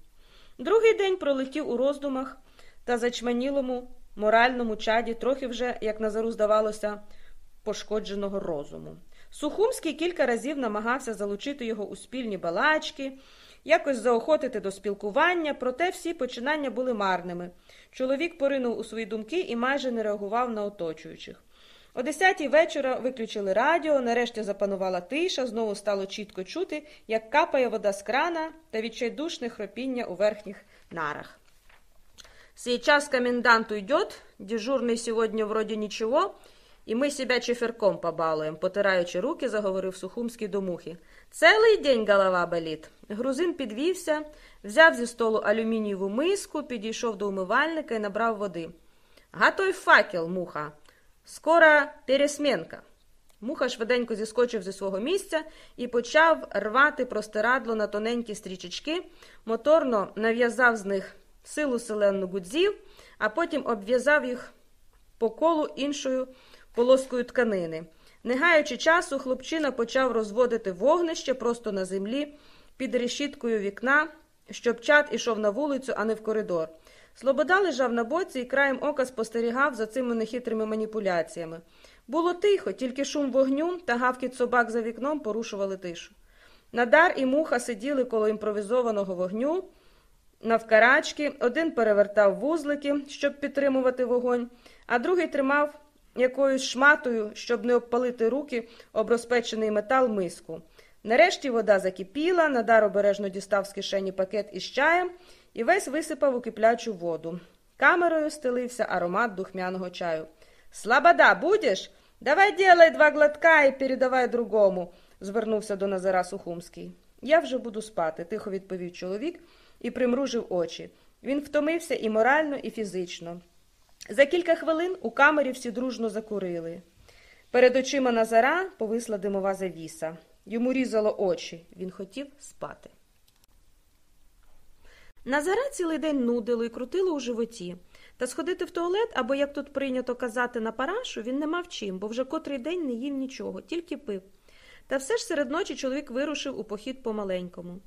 Другий день пролетів у роздумах та зачманілому моральному чаді, трохи вже, як Назару здавалося, пошкодженого розуму. Сухумський кілька разів намагався залучити його у спільні балачки, якось заохотити до спілкування, проте всі починання були марними. Чоловік поринув у свої думки і майже не реагував на оточуючих. О десятій вечора виключили радіо, нарешті запанувала тиша, знову стало чітко чути, як капає вода з крана та відчайдушне хропіння у верхніх нарах. Сейчас комендант уйдет, дежурный сегодня вроде ничего, і ми себя чеферком побалуємо, потираючи руки, заговорив Сухумський до мухи. Цілий день голова болить. Грузин підвівся, взяв зі столу алюмінієву миску, підійшов до умивальника і набрав води. Готовь факел, муха. Скоро пересменка. Муха швиденько зіскочив зі свого місця і почав рвати простирадло на тоненькі стрічечки, моторно нав'язав з них силу селенну гудзів, а потім обв'язав їх по колу іншою полоскою тканини. Не гаючи часу, хлопчина почав розводити вогнище просто на землі під решіткою вікна, щоб чад ішов на вулицю, а не в коридор. Слобода лежав на боці і краєм ока спостерігав за цими нехитрими маніпуляціями. Було тихо, тільки шум вогню та гавкіт собак за вікном порушували тишу. Надар і муха сиділи коло імпровізованого вогню. Навкарачки один перевертав вузлики, щоб підтримувати вогонь, а другий тримав якоюсь шматою, щоб не обпалити руки об розпечений метал миску. Нарешті вода закипіла, надар обережно дістав з кишені пакет із чаєм і весь висипав у киплячу воду. Камерою стелився аромат духмяного чаю. Слобода, будеш? Давай делай два глотка і передавай другому, звернувся до Назара Сухумський. Я вже буду спати, тихо відповів чоловік і примружив очі. Він втомився і морально, і фізично. За кілька хвилин у камері всі дружно закурили. Перед очима Назара повисла димова завіса. Йому різало очі. Він хотів спати. Назара цілий день нудило і крутило у животі. Та сходити в туалет або, як тут прийнято казати, на парашу він не мав чим, бо вже котрий день не їв нічого, тільки пив. Та все ж серед ночі чоловік вирушив у похід по-маленькому.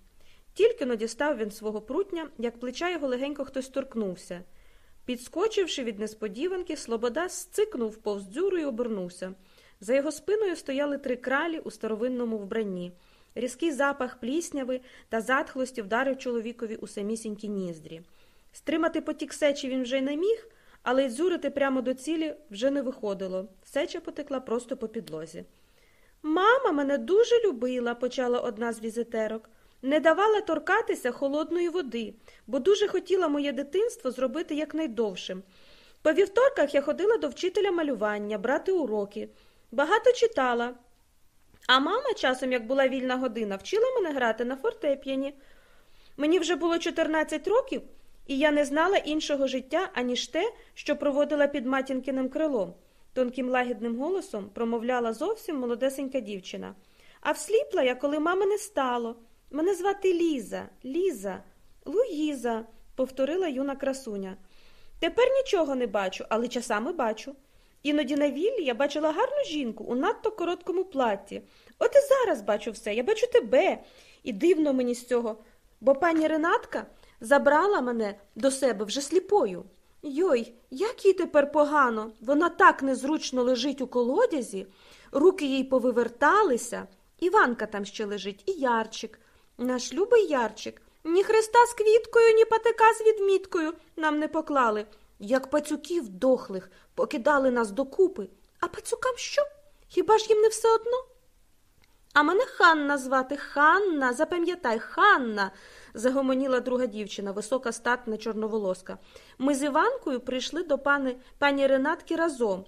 Тільки но дістав він свого прутня, як плеча його легенько хтось торкнувся. Підскочивши від несподіванки, Слобода сцикнув повз дзюру і обернувся. За його спиною стояли три кралі у старовинному вбранні. Різкий запах плісняви та затхлості вдарив чоловікові у самісінькі ніздрі. Стримати потік сечі він вже й не міг, але й дзюрити прямо до цілі вже не виходило. Сеча потекла просто по підлозі. Мама мене дуже любила, почала одна з візитерок. Не давала торкатися холодної води, бо дуже хотіла моє дитинство зробити якнайдовшим. По вівторках я ходила до вчителя малювання, брати уроки. Багато читала. А мама часом, як була вільна година, вчила мене грати на фортеп'яні. Мені вже було 14 років, і я не знала іншого життя, аніж те, що проводила під матінкиним крилом. Тонким лагідним голосом промовляла зовсім молодесенька дівчина. А всліпла я, коли мами не стало. Мене звати Ліза, Ліза, Луїза, повторила юна красуня. Тепер нічого не бачу, але часами бачу. Іноді на віллі я бачила гарну жінку у надто короткому платті. От і зараз бачу все, я бачу тебе. І дивно мені з цього, бо пані Ренатка забрала мене до себе вже сліпою. Йой, як їй тепер погано. Вона так незручно лежить у колодязі, руки їй повиверталися. Іванка там ще лежить, і Ярчик. Наш любий Ярчик. Ні хреста з квіткою, ні патика з відміткою нам не поклали. Як пацюків дохлих покидали нас докупи. А пацюкам що? Хіба ж їм не все одно? А мене Ханна звати Ханна, запам'ятай, Ханна, загомоніла друга дівчина, висока статна чорноволоска. Ми з Іванкою прийшли до пани, пані Ренатки разом.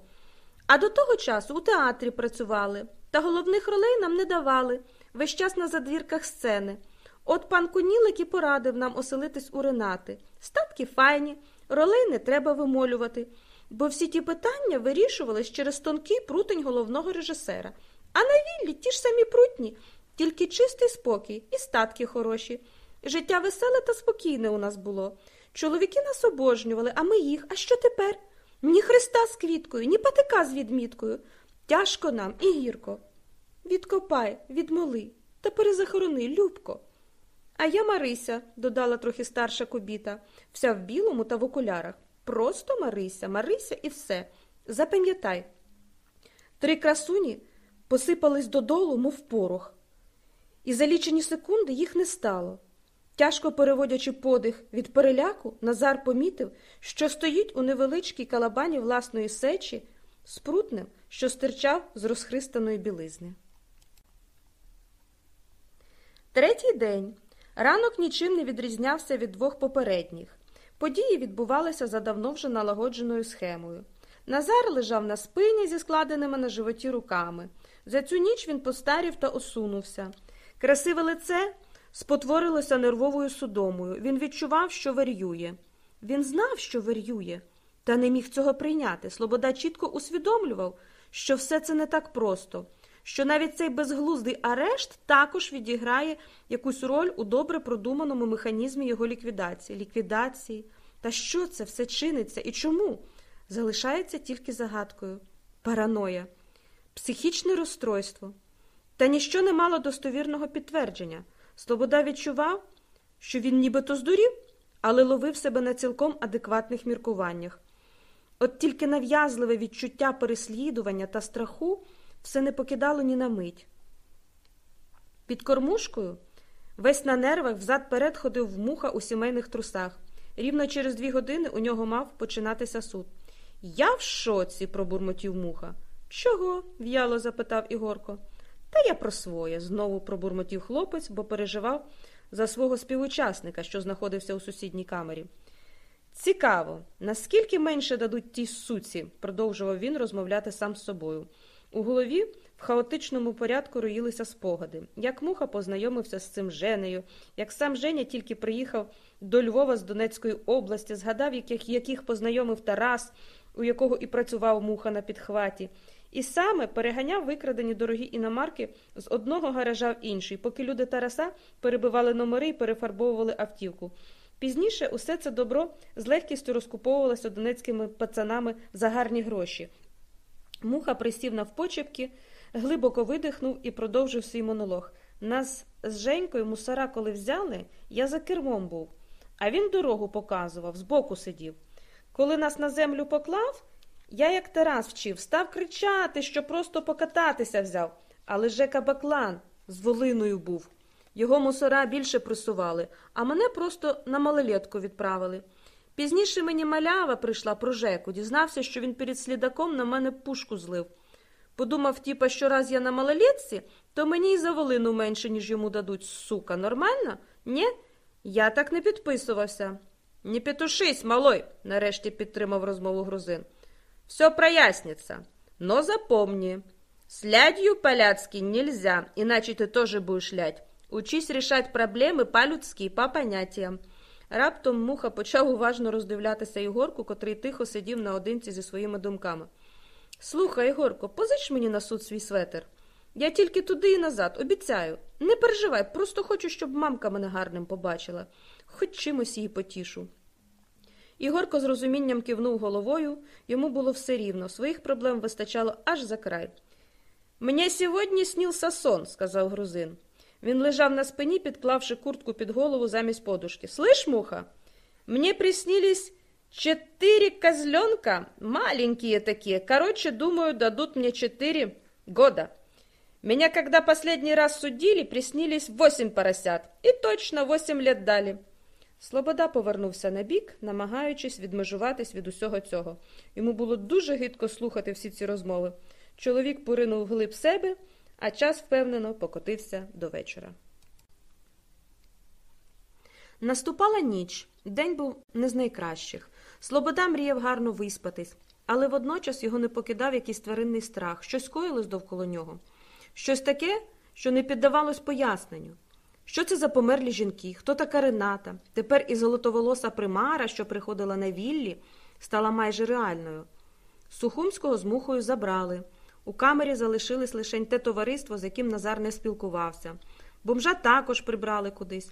А до того часу у театрі працювали, та головних ролей нам не давали, весь час на задвірках сцени. От пан Кунілик і порадив нам оселитись у Ренати. Статки файні, ролей не треба вимолювати, бо всі ті питання вирішувались через тонкий прутень головного режисера. А на віллі ті ж самі прутні, тільки чистий спокій і статки хороші. Життя веселе та спокійне у нас було. Чоловіки нас обожнювали, а ми їх. А що тепер? Ні хреста з квіткою, ні патика з відміткою. Тяжко нам і гірко. Відкопай, відмоли та перезахорони, Любко. А я Марися, додала трохи старша кобіта, вся в білому та в окулярах. Просто Марися, Марися і все. Запам'ятай. Три красуні посипались додолу, мов порох, і за лічені секунди їх не стало. Тяжко переводячи подих від переляку, Назар помітив, що стоїть у невеличкій калабані власної сечі з прутнем, що стирчав з розхристаної білизни. Третій день. Ранок нічим не відрізнявся від двох попередніх. Події відбувалися за давно вже налагодженою схемою. Назар лежав на спині зі складеними на животі руками. За цю ніч він постарів та осунувся. Красиве лице спотворилося нервовою судомою. Він відчував, що варює. Він знав, що варює, та не міг цього прийняти. Слобода чітко усвідомлював, що все це не так просто, що навіть цей безглуздий арешт також відіграє якусь роль у добре продуманому механізмі його ліквідації. Ліквідації. Та що це все чиниться і чому? Залишається тільки загадкою. Параноя, психічне розстройство. Та ніщо не мало достовірного підтвердження. Слобода відчував, що він нібито здурів, але ловив себе на цілком адекватних міркуваннях. От тільки нав'язливе відчуття переслідування та страху все не покидало ні на мить. Під кормушкою весь на нервах взад перед ходив в муха у сімейних трусах. Рівно через дві години у нього мав починатися суд. Я в шоці, пробурмотів муха. Чого? в'яло запитав Ігорко. Та я про своє, знову пробурмотів хлопець, бо переживав за свого співучасника, що знаходився у сусідній камері. Цікаво, наскільки менше дадуть тій суці, продовжував він розмовляти сам з собою. У голові в хаотичному порядку роїлися спогади, як муха познайомився з цим Женею, як сам Женя тільки приїхав до Львова з Донецької області, згадав, яких, яких познайомив Тарас, у якого і працював муха на підхваті, і саме переганяв викрадені дорогі іномарки з одного гаража в інший, поки люди Тараса перебивали номери і перефарбовували автівку. Пізніше усе це добро з легкістю розкуповувалося донецькими пацанами за гарні гроші. Муха присів навпочепки, глибоко видихнув і продовжив свій монолог. Нас з Женькою мусора, коли взяли, я за кермом був, а він дорогу показував, збоку сидів. Коли нас на землю поклав, я, як Тарас вчив, став кричати, що просто покататися взяв. Але Жека Баклан з волиною був. Його мусора більше присували, а мене просто на малолетку відправили. Пізніше мені малява прийшла про Жеку, дізнався, що він перед слідаком на мене пушку злив. Подумав, типа, що раз я на малолетці, то мені й за волину менше, ніж йому дадуть, сука. Нормально? Ні? Я так не підписувався. Не петушись, малой, нарешті підтримав розмову грузин. Все прояснится. Но запомни, с лядью по-ляцки нельзя, иначе ты тоже будешь лять. Учись решать проблеми по-людськи, по поняттям. Раптом муха почав уважно роздивлятися Ігорку, котрий тихо сидів наодинці зі своїми думками. Слухай, Ігорко, позич мені на суд свій светер. Я тільки туди і назад, обіцяю. Не переживай, просто хочу, щоб мамка мене гарним побачила. Хоч чимось її потішу. Ігорко з розумінням кивнув головою, йому було все рівно, своїх проблем вистачало аж за край. Мені сьогодні снівся сон, сказав грузин. Він лежав на спині, підклавши куртку під голову замість подушки. Слышь, муха, мне приснились четыре козленка, маленькие такие. Короче, думаю, дадут мне четыре года. Меня, когда последний раз судили, приснились восемь поросят. И точно восемь лет дали. Слобода повернувся на бік, намагаючись відмежуватись від усього цього. Йому було дуже гидко слухати всі ці розмови. Чоловік поринув глиб себе, а час впевнено покотився до вечора. Наступала ніч. День був не з найкращих. Слобода мріяв гарно виспатись, але водночас його не покидав якийсь тваринний страх, щось коїлось довкола нього. Щось таке, що не піддавалось поясненню. Що це за померлі жінки? Хто така Рената? Тепер і золотоволоса примара, що приходила на віллі, стала майже реальною. Сухумського з мухою забрали. У камері залишилось лише те товариство, з яким Назар не спілкувався. Бомжа також прибрали кудись.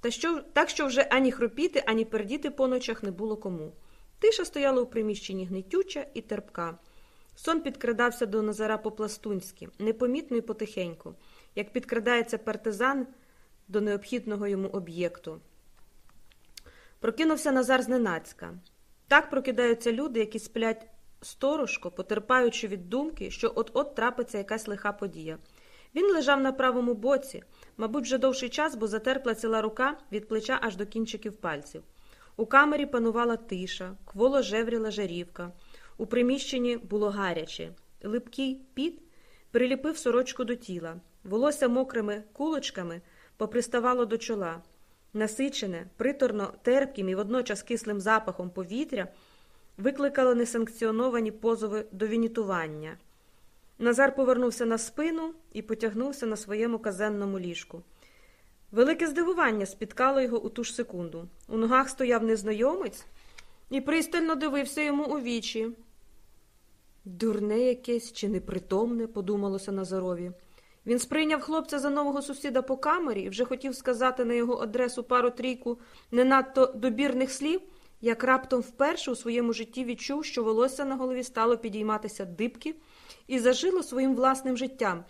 Та що, Так що вже ані хропіти, ані пердіти по ночах не було кому. Тиша стояла у приміщенні гнитюча і терпка. Сон підкрадався до Назара по-пластунськи, непомітно і потихеньку, як підкрадається партизан до необхідного йому об'єкту. Прокинувся Назар зненацька. Так прокидаються люди, які сплять сторожко, потерпаючи від думки, що от-от трапиться якась лиха подія. Він лежав на правому боці, мабуть, вже довший час, бо затерпла ціла рука від плеча аж до кінчиків пальців. У камері панувала тиша, кволо жевріла жарівка. У приміщенні було гаряче. Липкий піт приліпив сорочку до тіла, волосся мокрими кулочками поприставало до чола. Насичене, приторно терпким і водночас кислим запахом повітря викликало несанкціоновані позови до вінітування. Назар повернувся на спину і потягнувся на своєму казенному ліжку. Велике здивування спіткало його у ту ж секунду. У ногах стояв незнайомець і пристально дивився йому у вічі. Дурне якесь чи непритомне, подумалося Назарові. Він сприйняв хлопця за нового сусіда по камері і вже хотів сказати на його адресу пару трійку не надто добірних слів, як раптом вперше у своєму житті відчув, що волосся на голові стало підійматися дибки і зажило своїм власним життям.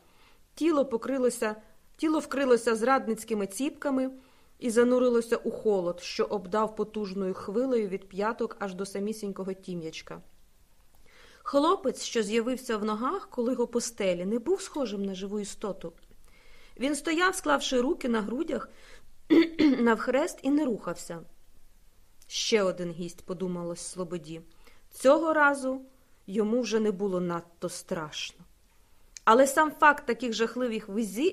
Тіло покрилося, тіло вкрилося зрадницькими ціпками і занурилося у холод, що обдав потужною хвилею від п'яток аж до самісінького тім'ячка. Хлопець, що з'явився в ногах, коли його постелі, не був схожим на живу істоту. Він стояв, склавши руки на грудях навхрест і не рухався. Ще один гість, подумалось Слободі. Цього разу йому вже не було надто страшно. Але сам факт таких жахливих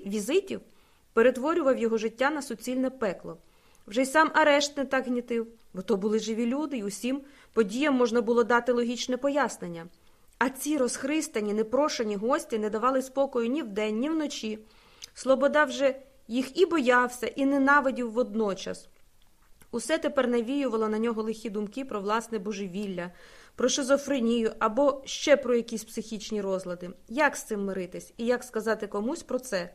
візитів перетворював його життя на суцільне пекло. Вже й сам арешт не так гнітив, бо то були живі люди, і усім подіям можна було дати логічне пояснення. А ці розхристані, непрошені гості не давали спокою ні вдень, ні вночі. Слобода вже їх і боявся, і ненавидів водночас. Усе тепер навіювало на нього лихі думки про власне божевілля, про шизофренію або ще про якісь психічні розлади. Як з цим миритись і як сказати комусь про це?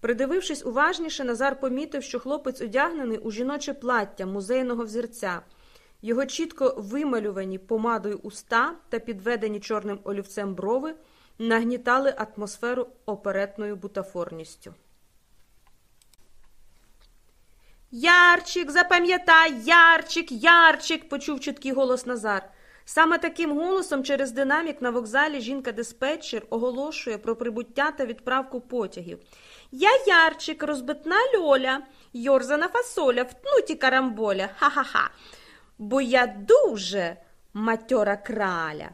Придивившись уважніше, Назар помітив, що хлопець одягнений у жіноче плаття музейного взірця. Його чітко вималювані помадою уста та підведені чорним олівцем брови нагнітали атмосферу оперетною бутафорністю. Ярчик, запам'ятай, Ярчик, Ярчик, почув чіткий голос Назар. Саме таким голосом через динамік на вокзалі жінка-диспетчер оголошує про прибуття та відправку потягів. Я Ярчик, розбитна льоля, йорзана фасоля, втнуті карамболя, ха-ха-ха. Бо я дуже матьора краля.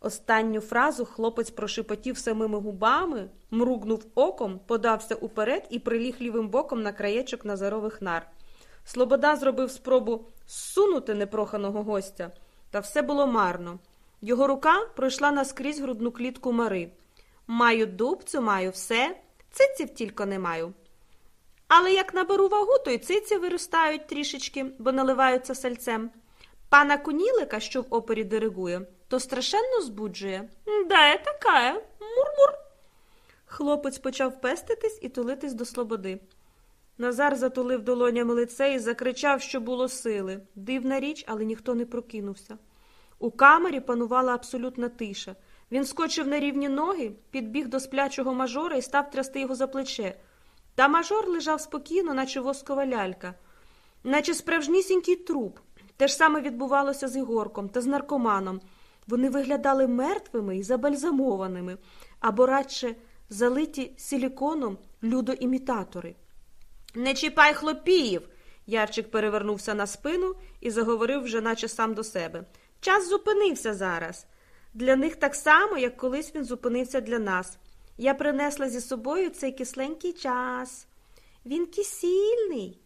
Останню фразу хлопець прошепотів самими губами, мругнув оком, подався уперед і приліг лівим боком на краєчок назарових нар. Слобода зробив спробу зсунути непроханого гостя, та все було марно. Його рука пройшла наскрізь грудну клітку Мари. Маю дубцю, маю все, циців тільки не маю. Але як наберу вагу, то й циці виростають трішечки, бо наливаються сальцем. Пана Кунілика, що в опері диригує, то страшенно збуджує. Да, я така, мур-мур. Хлопець почав пеститись і тулитись до слободи. Назар затулив долонями лице і закричав, що було сили. Дивна річ, але ніхто не прокинувся. У камері панувала абсолютна тиша. Він скочив на рівні ноги, підбіг до сплячого мажора і став трясти його за плече. Та мажор лежав спокійно, наче воскова лялька, наче справжнісінький труп. Те ж саме відбувалося з Ігорком та з наркоманом. Вони виглядали мертвими і забальзамованими, або радше залиті силіконом людоімітатори. Не чіпай хлопіїв. Ярчик перевернувся на спину і заговорив вже, наче сам до себе. Час зупинився зараз. Для них так само, як колись він зупинився для нас. Я принесла зі собою цей кисленький час. Він кисільний.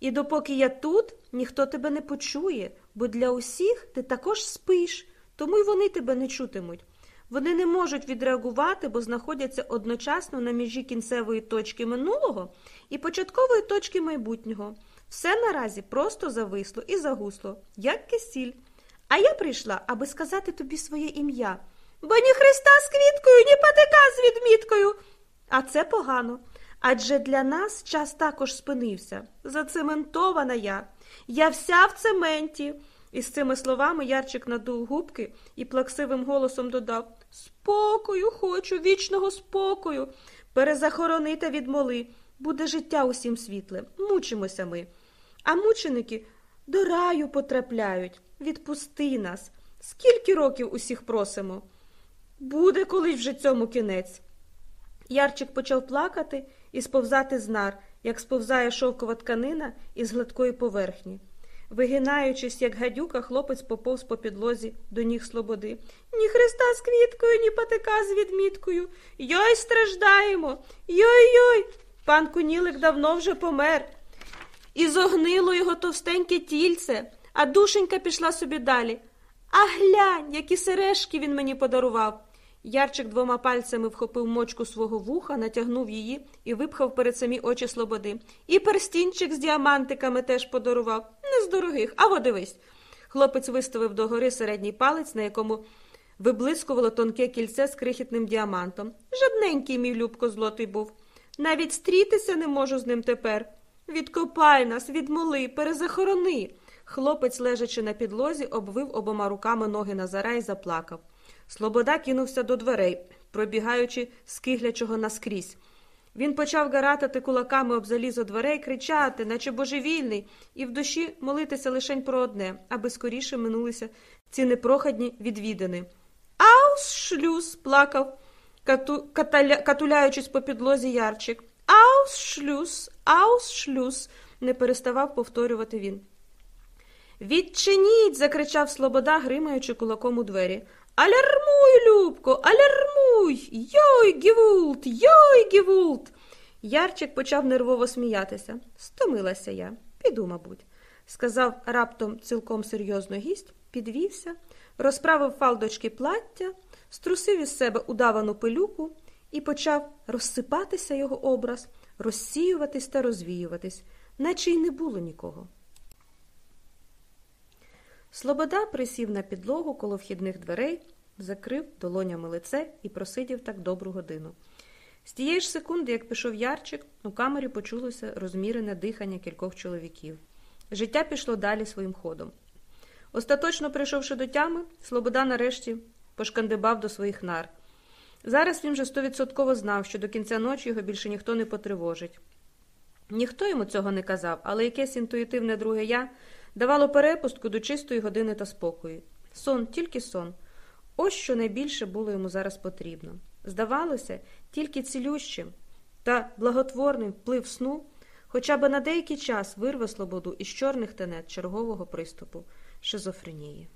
І допоки я тут, ніхто тебе не почує, бо для усіх ти також спиш, тому й вони тебе не чутимуть. Вони не можуть відреагувати, бо знаходяться одночасно на межі кінцевої точки минулого і початкової точки майбутнього. Все наразі просто зависло і загусло, як кисіль. А я прийшла, аби сказати тобі своє ім'я. Бо ні Христа з квіткою, ні патика з відміткою. А це погано. Адже для нас час також спинився. Зацементована я. Я вся в цементі. І з цими словами Ярчик надув губки і плаксивим голосом додав Спокою хочу, вічного спокою. Перезахорони від моли. Буде життя усім світле. Мучимося ми. А мученики до раю потрапляють. Відпусти нас. Скільки років усіх просимо? Буде колись вже цьому кінець. Ярчик почав плакати і сповзати з нар, як сповзає шовкова тканина із гладкої поверхні. Вигинаючись, як гадюка, хлопець поповз по підлозі до ніг слободи. Ні хреста з квіткою, ні патика з відміткою. Йой страждаємо. Йой-йой. Пан Кунілик давно вже помер. І зогнило його товстеньке тільце, а душенька пішла собі далі. А глянь, які сережки він мені подарував. Ярчик двома пальцями вхопив мочку свого вуха, натягнув її і випхав перед самі очі слободи. І перстінчик з діамантиками теж подарував. Не з дорогих, а во дивись. Хлопець виставив догори середній палець, на якому виблискувало тонке кільце з крихітним діамантом. Жадненький мій любко злотий був. Навіть стрітися не можу з ним тепер. Відкопай нас, відмоли, перезахорони. Хлопець, лежачи на підлозі, обвив обома руками ноги Назара і заплакав. Слобода кинувся до дверей, пробігаючи з киглячого наскрізь. Він почав гаратати кулаками об залізо дверей, кричати, наче божевільний, і в душі молитися лишень про одне, аби скоріше минулися ці непрохадні відвідини. Аус шлюз. плакав, кату... каталя... катуляючись по підлозі ярчик. Аус шлюз, аус шлюз, не переставав повторювати він. Відчиніть. закричав Слобода, гримаючи кулаком у двері. Алярмуй, Любко, алярмуй. Йой, Гівулт, йой, Гівулт. Ярчик почав нервово сміятися. Стомилася я, піду, мабуть, сказав раптом цілком серйозно гість, підвівся, розправив фалдочки плаття, струсив із себе удавану пилюку і почав розсипатися його образ, розсіюватись та розвіюватись, наче й не було нікого. Слобода присів на підлогу коло вхідних дверей, закрив долонями лице і просидів так добру годину. З тієї ж секунди, як пішов ярчик, у камері почулося розмірене дихання кількох чоловіків. Життя пішло далі своїм ходом. Остаточно прийшовши до тями, Слобода нарешті пошкандибав до своїх нар. Зараз він вже стовідсотково знав, що до кінця ночі його більше ніхто не потривожить. Ніхто йому цього не казав, але якесь інтуїтивне друге я давало перепустку до чистої години та спокою. Сон, тільки сон. Ось що найбільше було йому зараз потрібно. Здавалося, тільки цілющим та благотворним вплив сну хоча б на деякий час вирве слободу із чорних тенет чергового приступу шизофренії.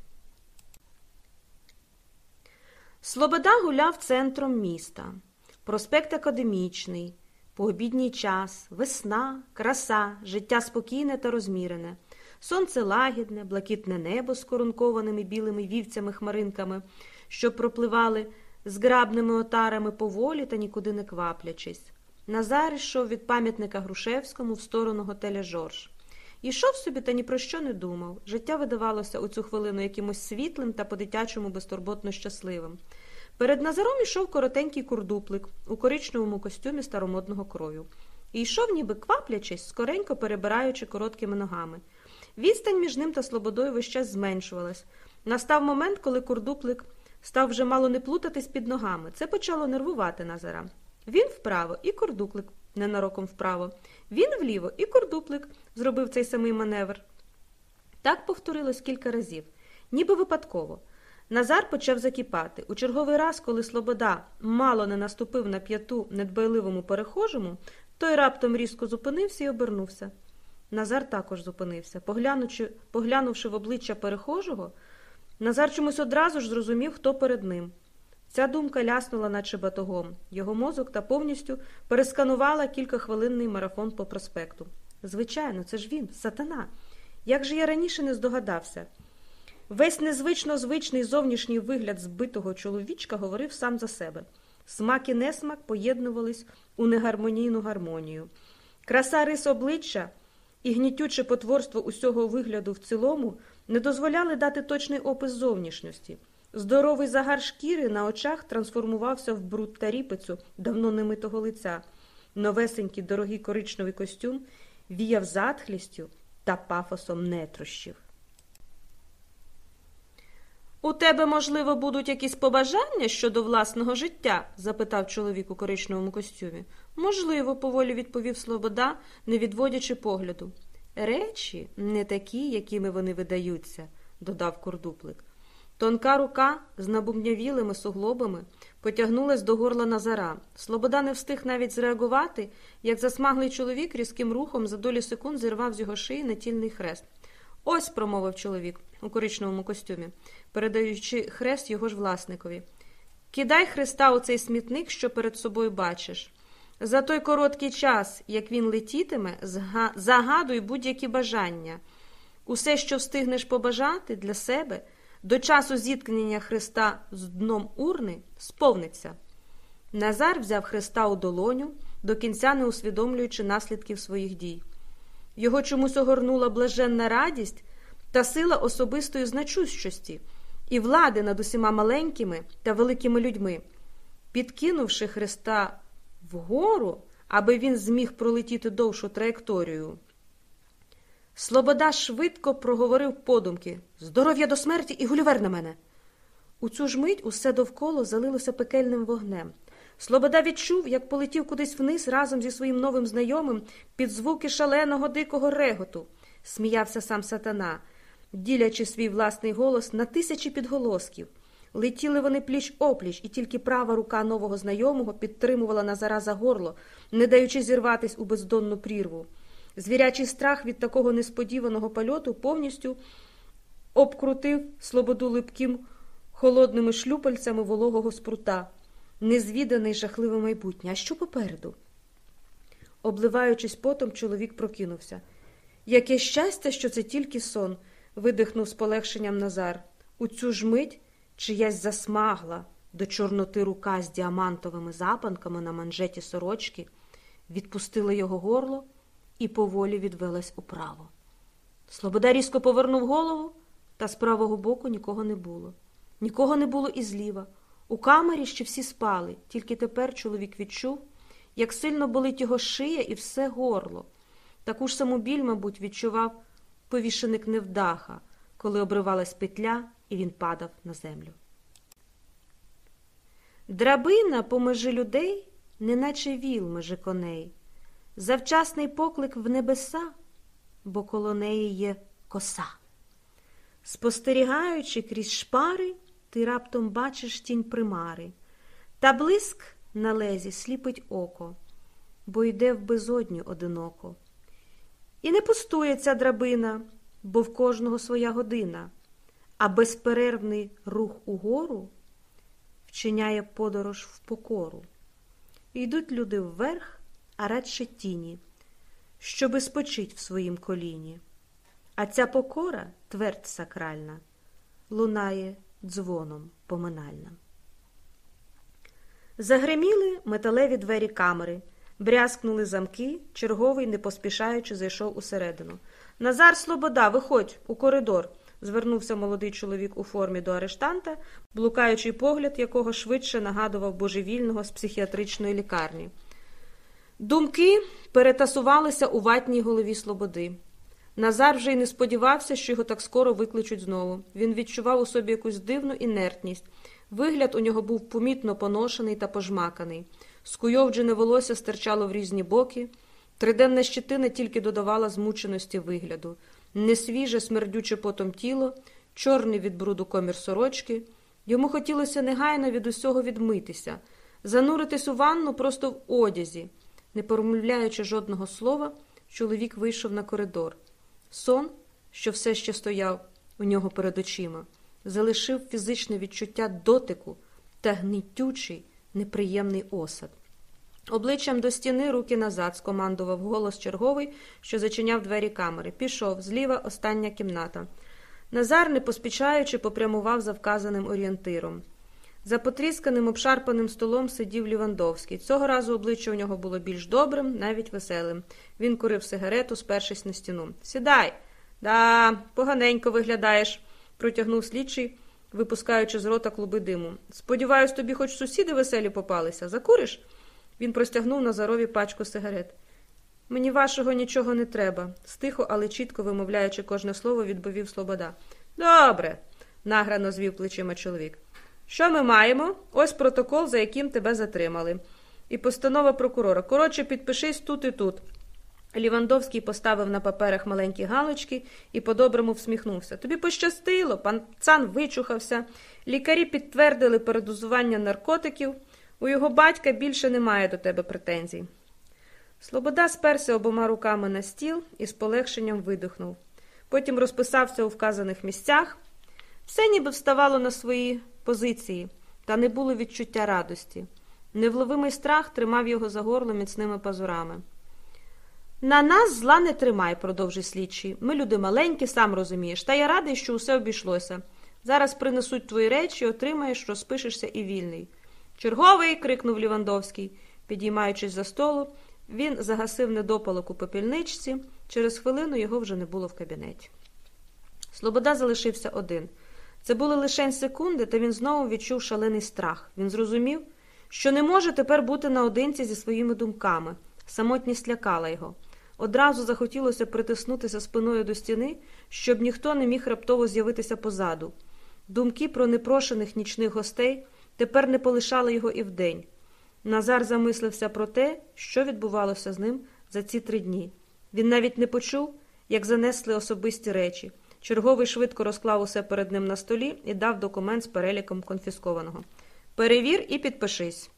Слобода гуляв центром міста. Проспект Академічний, пообідній час, весна, краса, життя спокійне та розмірене, сонце лагідне, блакитне небо з корункованими білими вівцями-хмаринками, що пропливали зграбними отарами поволі та нікуди не кваплячись. Назар йшов від пам'ятника Грушевському в сторону готеля Жорж. Ішов собі та ні про що не думав. Життя видавалося у цю хвилину якимось світлим та по-дитячому безтурботно щасливим. Перед Назаром ішов коротенький курдуплик у коричневому костюмі старомодного крою. І йшов, ніби кваплячись, скоренько перебираючи короткими ногами. Відстань між ним та Слободою весь час зменшувалась. Настав момент, коли курдуплик став вже мало не плутатись під ногами. Це почало нервувати Назара. Він вправо і курдуплик ненароком вправо. Він вліво і курдуплик зробив цей самий маневр. Так повторилось кілька разів, ніби випадково. Назар почав закіпати. У черговий раз, коли Слобода мало не наступив на п'яту недбайливому перехожому, той раптом різко зупинився і обернувся. Назар також зупинився. Поглянувши, поглянувши в обличчя перехожого, Назар чомусь одразу ж зрозумів, хто перед ним. Ця думка ляснула, наче батогом. Його мозок та повністю пересканувала кількахвилинний марафон по проспекту. Звичайно, це ж він, сатана. Як же я раніше не здогадався? Весь незвично звичний зовнішній вигляд збитого чоловічка говорив сам за себе. Смак і несмак поєднувались у негармонійну гармонію. Краса рис обличчя і гнітюче потворство усього вигляду в цілому не дозволяли дати точний опис зовнішності. Здоровий загар шкіри на очах трансформувався в бруд та ріпицю давно немитого лиця. Новесенький дорогий коричневий костюм віяв затхлістю та пафосом нетрощів. У тебе, можливо, будуть якісь побажання щодо власного життя? запитав чоловік у коричневому костюмі. Можливо, поволі відповів Слобода, не відводячи погляду. Речі не такі, якими вони видаються, додав курдуплик. Тонка рука з набубнявілими суглобами потягнулась до горла Назара. Слобода не встиг навіть зреагувати, як засмаглий чоловік різким рухом за долі секунд зірвав з його шиї натільний хрест. Ось, промовив чоловік у коричневому костюмі, передаючи хрест його ж власникові. Кидай хреста у цей смітник, що перед собою бачиш. За той короткий час, як він летітиме, загадуй будь-які бажання. Усе, що встигнеш побажати для себе, до часу зіткнення Христа з дном урни, сповниться. Назар взяв Христа у долоню, до кінця не усвідомлюючи наслідків своїх дій. Його чомусь огорнула блаженна радість та сила особистої значущості і влади над усіма маленькими та великими людьми. Підкинувши Христа вгору, аби він зміг пролетіти довшу траєкторію. Слобода швидко проговорив подумки Здоров'я до смерті і гулівер на мене. У цю ж мить усе довкола залилося пекельним вогнем. Слобода відчув, як полетів кудись вниз разом зі своїм новим знайомим під звуки шаленого дикого реготу. Сміявся сам сатана, ділячи свій власний голос на тисячі підголосків. Летіли вони пліч опліч, і тільки права рука нового знайомого підтримувала Назара за горло, не даючи зірватись у бездонну прірву. Звірячий страх від такого несподіваного польоту повністю обкрутив слободу липким холодними шлюпальцями вологого спрута, незвіданий жахливе майбутнє. А що попереду? Обливаючись потом, чоловік прокинувся. Яке щастя, що це тільки сон, видихнув з полегшенням Назар. У цю ж мить чиясь засмагла до чорноти рука з діамантовими запанками на манжеті сорочки, відпустила його горло і поволі відвелась управо. Слобода різко повернув голову, та з правого боку нікого не було. Нікого не було і зліва. У камері ще всі спали, тільки тепер чоловік відчув, як сильно болить його шия і все горло. Таку ж саму біль, мабуть, відчував повішеник невдаха, коли обривалась петля, і він падав на землю. Драбина помежи людей, неначе віл межи коней завчасний поклик в небеса, бо коло неї є коса. Спостерігаючи крізь шпари, ти раптом бачиш тінь примари, та блиск на лезі сліпить око, бо йде в безодню одиноко. І не пустує ця драбина, бо в кожного своя година, а безперервний рух угору вчиняє подорож в покору. Йдуть люди вверх, а радше тіні, щоби спочить в своїм коліні. А ця покора, твердь сакральна, лунає дзвоном поминальним. Загриміли металеві двері камери, брязкнули замки, черговий, не поспішаючи, зайшов усередину. Назар Слобода, виходь у коридор, звернувся молодий чоловік у формі до арештанта, блукаючий погляд якого швидше нагадував божевільного з психіатричної лікарні. Думки перетасувалися у ватній голові Слободи. Назар вже й не сподівався, що його так скоро викличуть знову. Він відчував у собі якусь дивну інертність. Вигляд у нього був помітно поношений та пожмаканий. Скуйовджене волосся стирчало в різні боки. Триденна щетина тільки додавала змученості вигляду. Несвіже, смердюче потом тіло, чорний від бруду комір сорочки. Йому хотілося негайно від усього відмитися, зануритись у ванну просто в одязі. Не промовляючи жодного слова, чоловік вийшов на коридор. Сон, що все ще стояв у нього перед очима, залишив фізичне відчуття дотику та гнітючий, неприємний осад. Обличчям до стіни руки назад скомандував голос черговий, що зачиняв двері камери. Пішов, зліва остання кімната. Назар, не поспішаючи, попрямував за вказаним орієнтиром. За потрісканим обшарпаним столом сидів Лівандовський. Цього разу обличчя у нього було більш добрим, навіть веселим. Він курив сигарету, спершись на стіну. Сідай. Да, поганенько виглядаєш, протягнув слідчий, випускаючи з рота клуби диму. Сподіваюсь, тобі хоч сусіди веселі попалися. Закуриш? Він простягнув Назарові пачку сигарет. Мені вашого нічого не треба, стихо, але чітко вимовляючи кожне слово, відповів Слобода. Добре, награно звів плечима чоловік. Що ми маємо? Ось протокол, за яким тебе затримали. І постанова прокурора. Коротше, підпишись тут і тут. Лівандовський поставив на паперах маленькі галочки і по-доброму всміхнувся. Тобі пощастило, пан цан вичухався. Лікарі підтвердили передозування наркотиків. У його батька більше немає до тебе претензій. Слобода сперся обома руками на стіл і з полегшенням видихнув. Потім розписався у вказаних місцях. Все ніби вставало на свої позиції, та не було відчуття радості. Невловимий страх тримав його за горло міцними пазурами. На нас зла не тримай, продовжив слідчий. Ми люди маленькі, сам розумієш, та я радий, що усе обійшлося. Зараз принесуть твої речі, отримаєш, розпишешся і вільний. Черговий. крикнув Лівандовський. Підіймаючись за столу, він загасив недопалок у попільничці. Через хвилину його вже не було в кабінеті. Слобода залишився один. Це були лише секунди, та він знову відчув шалений страх. Він зрозумів, що не може тепер бути наодинці зі своїми думками. Самотність лякала його. Одразу захотілося притиснутися спиною до стіни, щоб ніхто не міг раптово з'явитися позаду. Думки про непрошених нічних гостей тепер не полишали його і вдень. Назар замислився про те, що відбувалося з ним за ці три дні. Він навіть не почув, як занесли особисті речі. Черговий швидко розклав усе перед ним на столі і дав документ з переліком конфіскованого. Перевір і підпишись.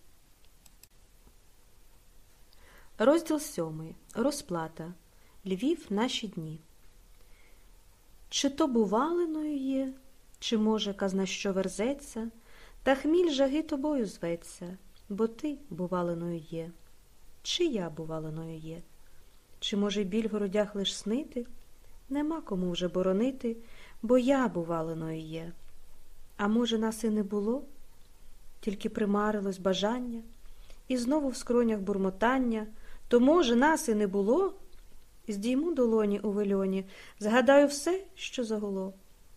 Розділ сьомий. Розплата. Львів наші дні. Чи то бувалиною є, чи, може, казна що верзеться, та хміль жаги тобою зветься, бо ти бувалиною є. Чи я бувалиною є? Чи, може, біль в грудях лиш снити? Нема кому вже боронити, бо я бувалиною є. А може, нас і не було, тільки примарилось бажання, і знову в скронях бурмотання, то, може, нас і не було. Здійму долоні у вельоні, згадаю все, що загуло.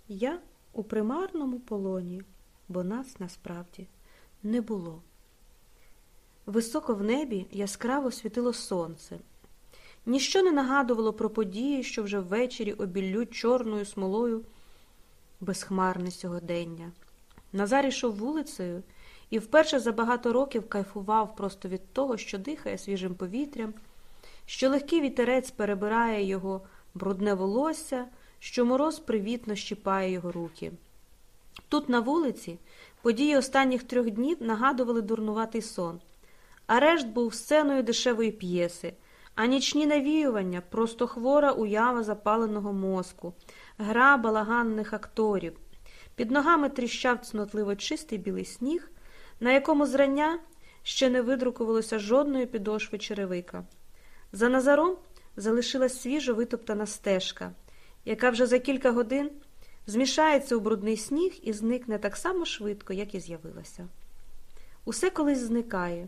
Я у примарному полоні, бо нас насправді не було. Високо в небі яскраво світило сонце. Ніщо не нагадувало про події, що вже ввечері обіллють чорною смолою безхмарне сьогодення. Назар ішов вулицею і вперше за багато років кайфував просто від того, що дихає свіжим повітрям, що легкий вітерець перебирає його брудне волосся, що мороз привітно щіпає його руки. Тут, на вулиці, події останніх трьох днів нагадували дурнуватий сон. Арешт був сценою дешевої п'єси, а нічні навіювання просто хвора уява запаленого мозку, гра балаганних акторів. Під ногами тріщав цнотливо чистий білий сніг, на якому зрання ще не видрукувалося жодної підошви черевика. За Назаром залишилась свіжо витоптана стежка, яка вже за кілька годин змішається у брудний сніг і зникне так само швидко, як і з'явилася. Усе колись зникає,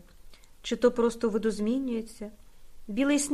чи то просто видозмінюється. Білий сніг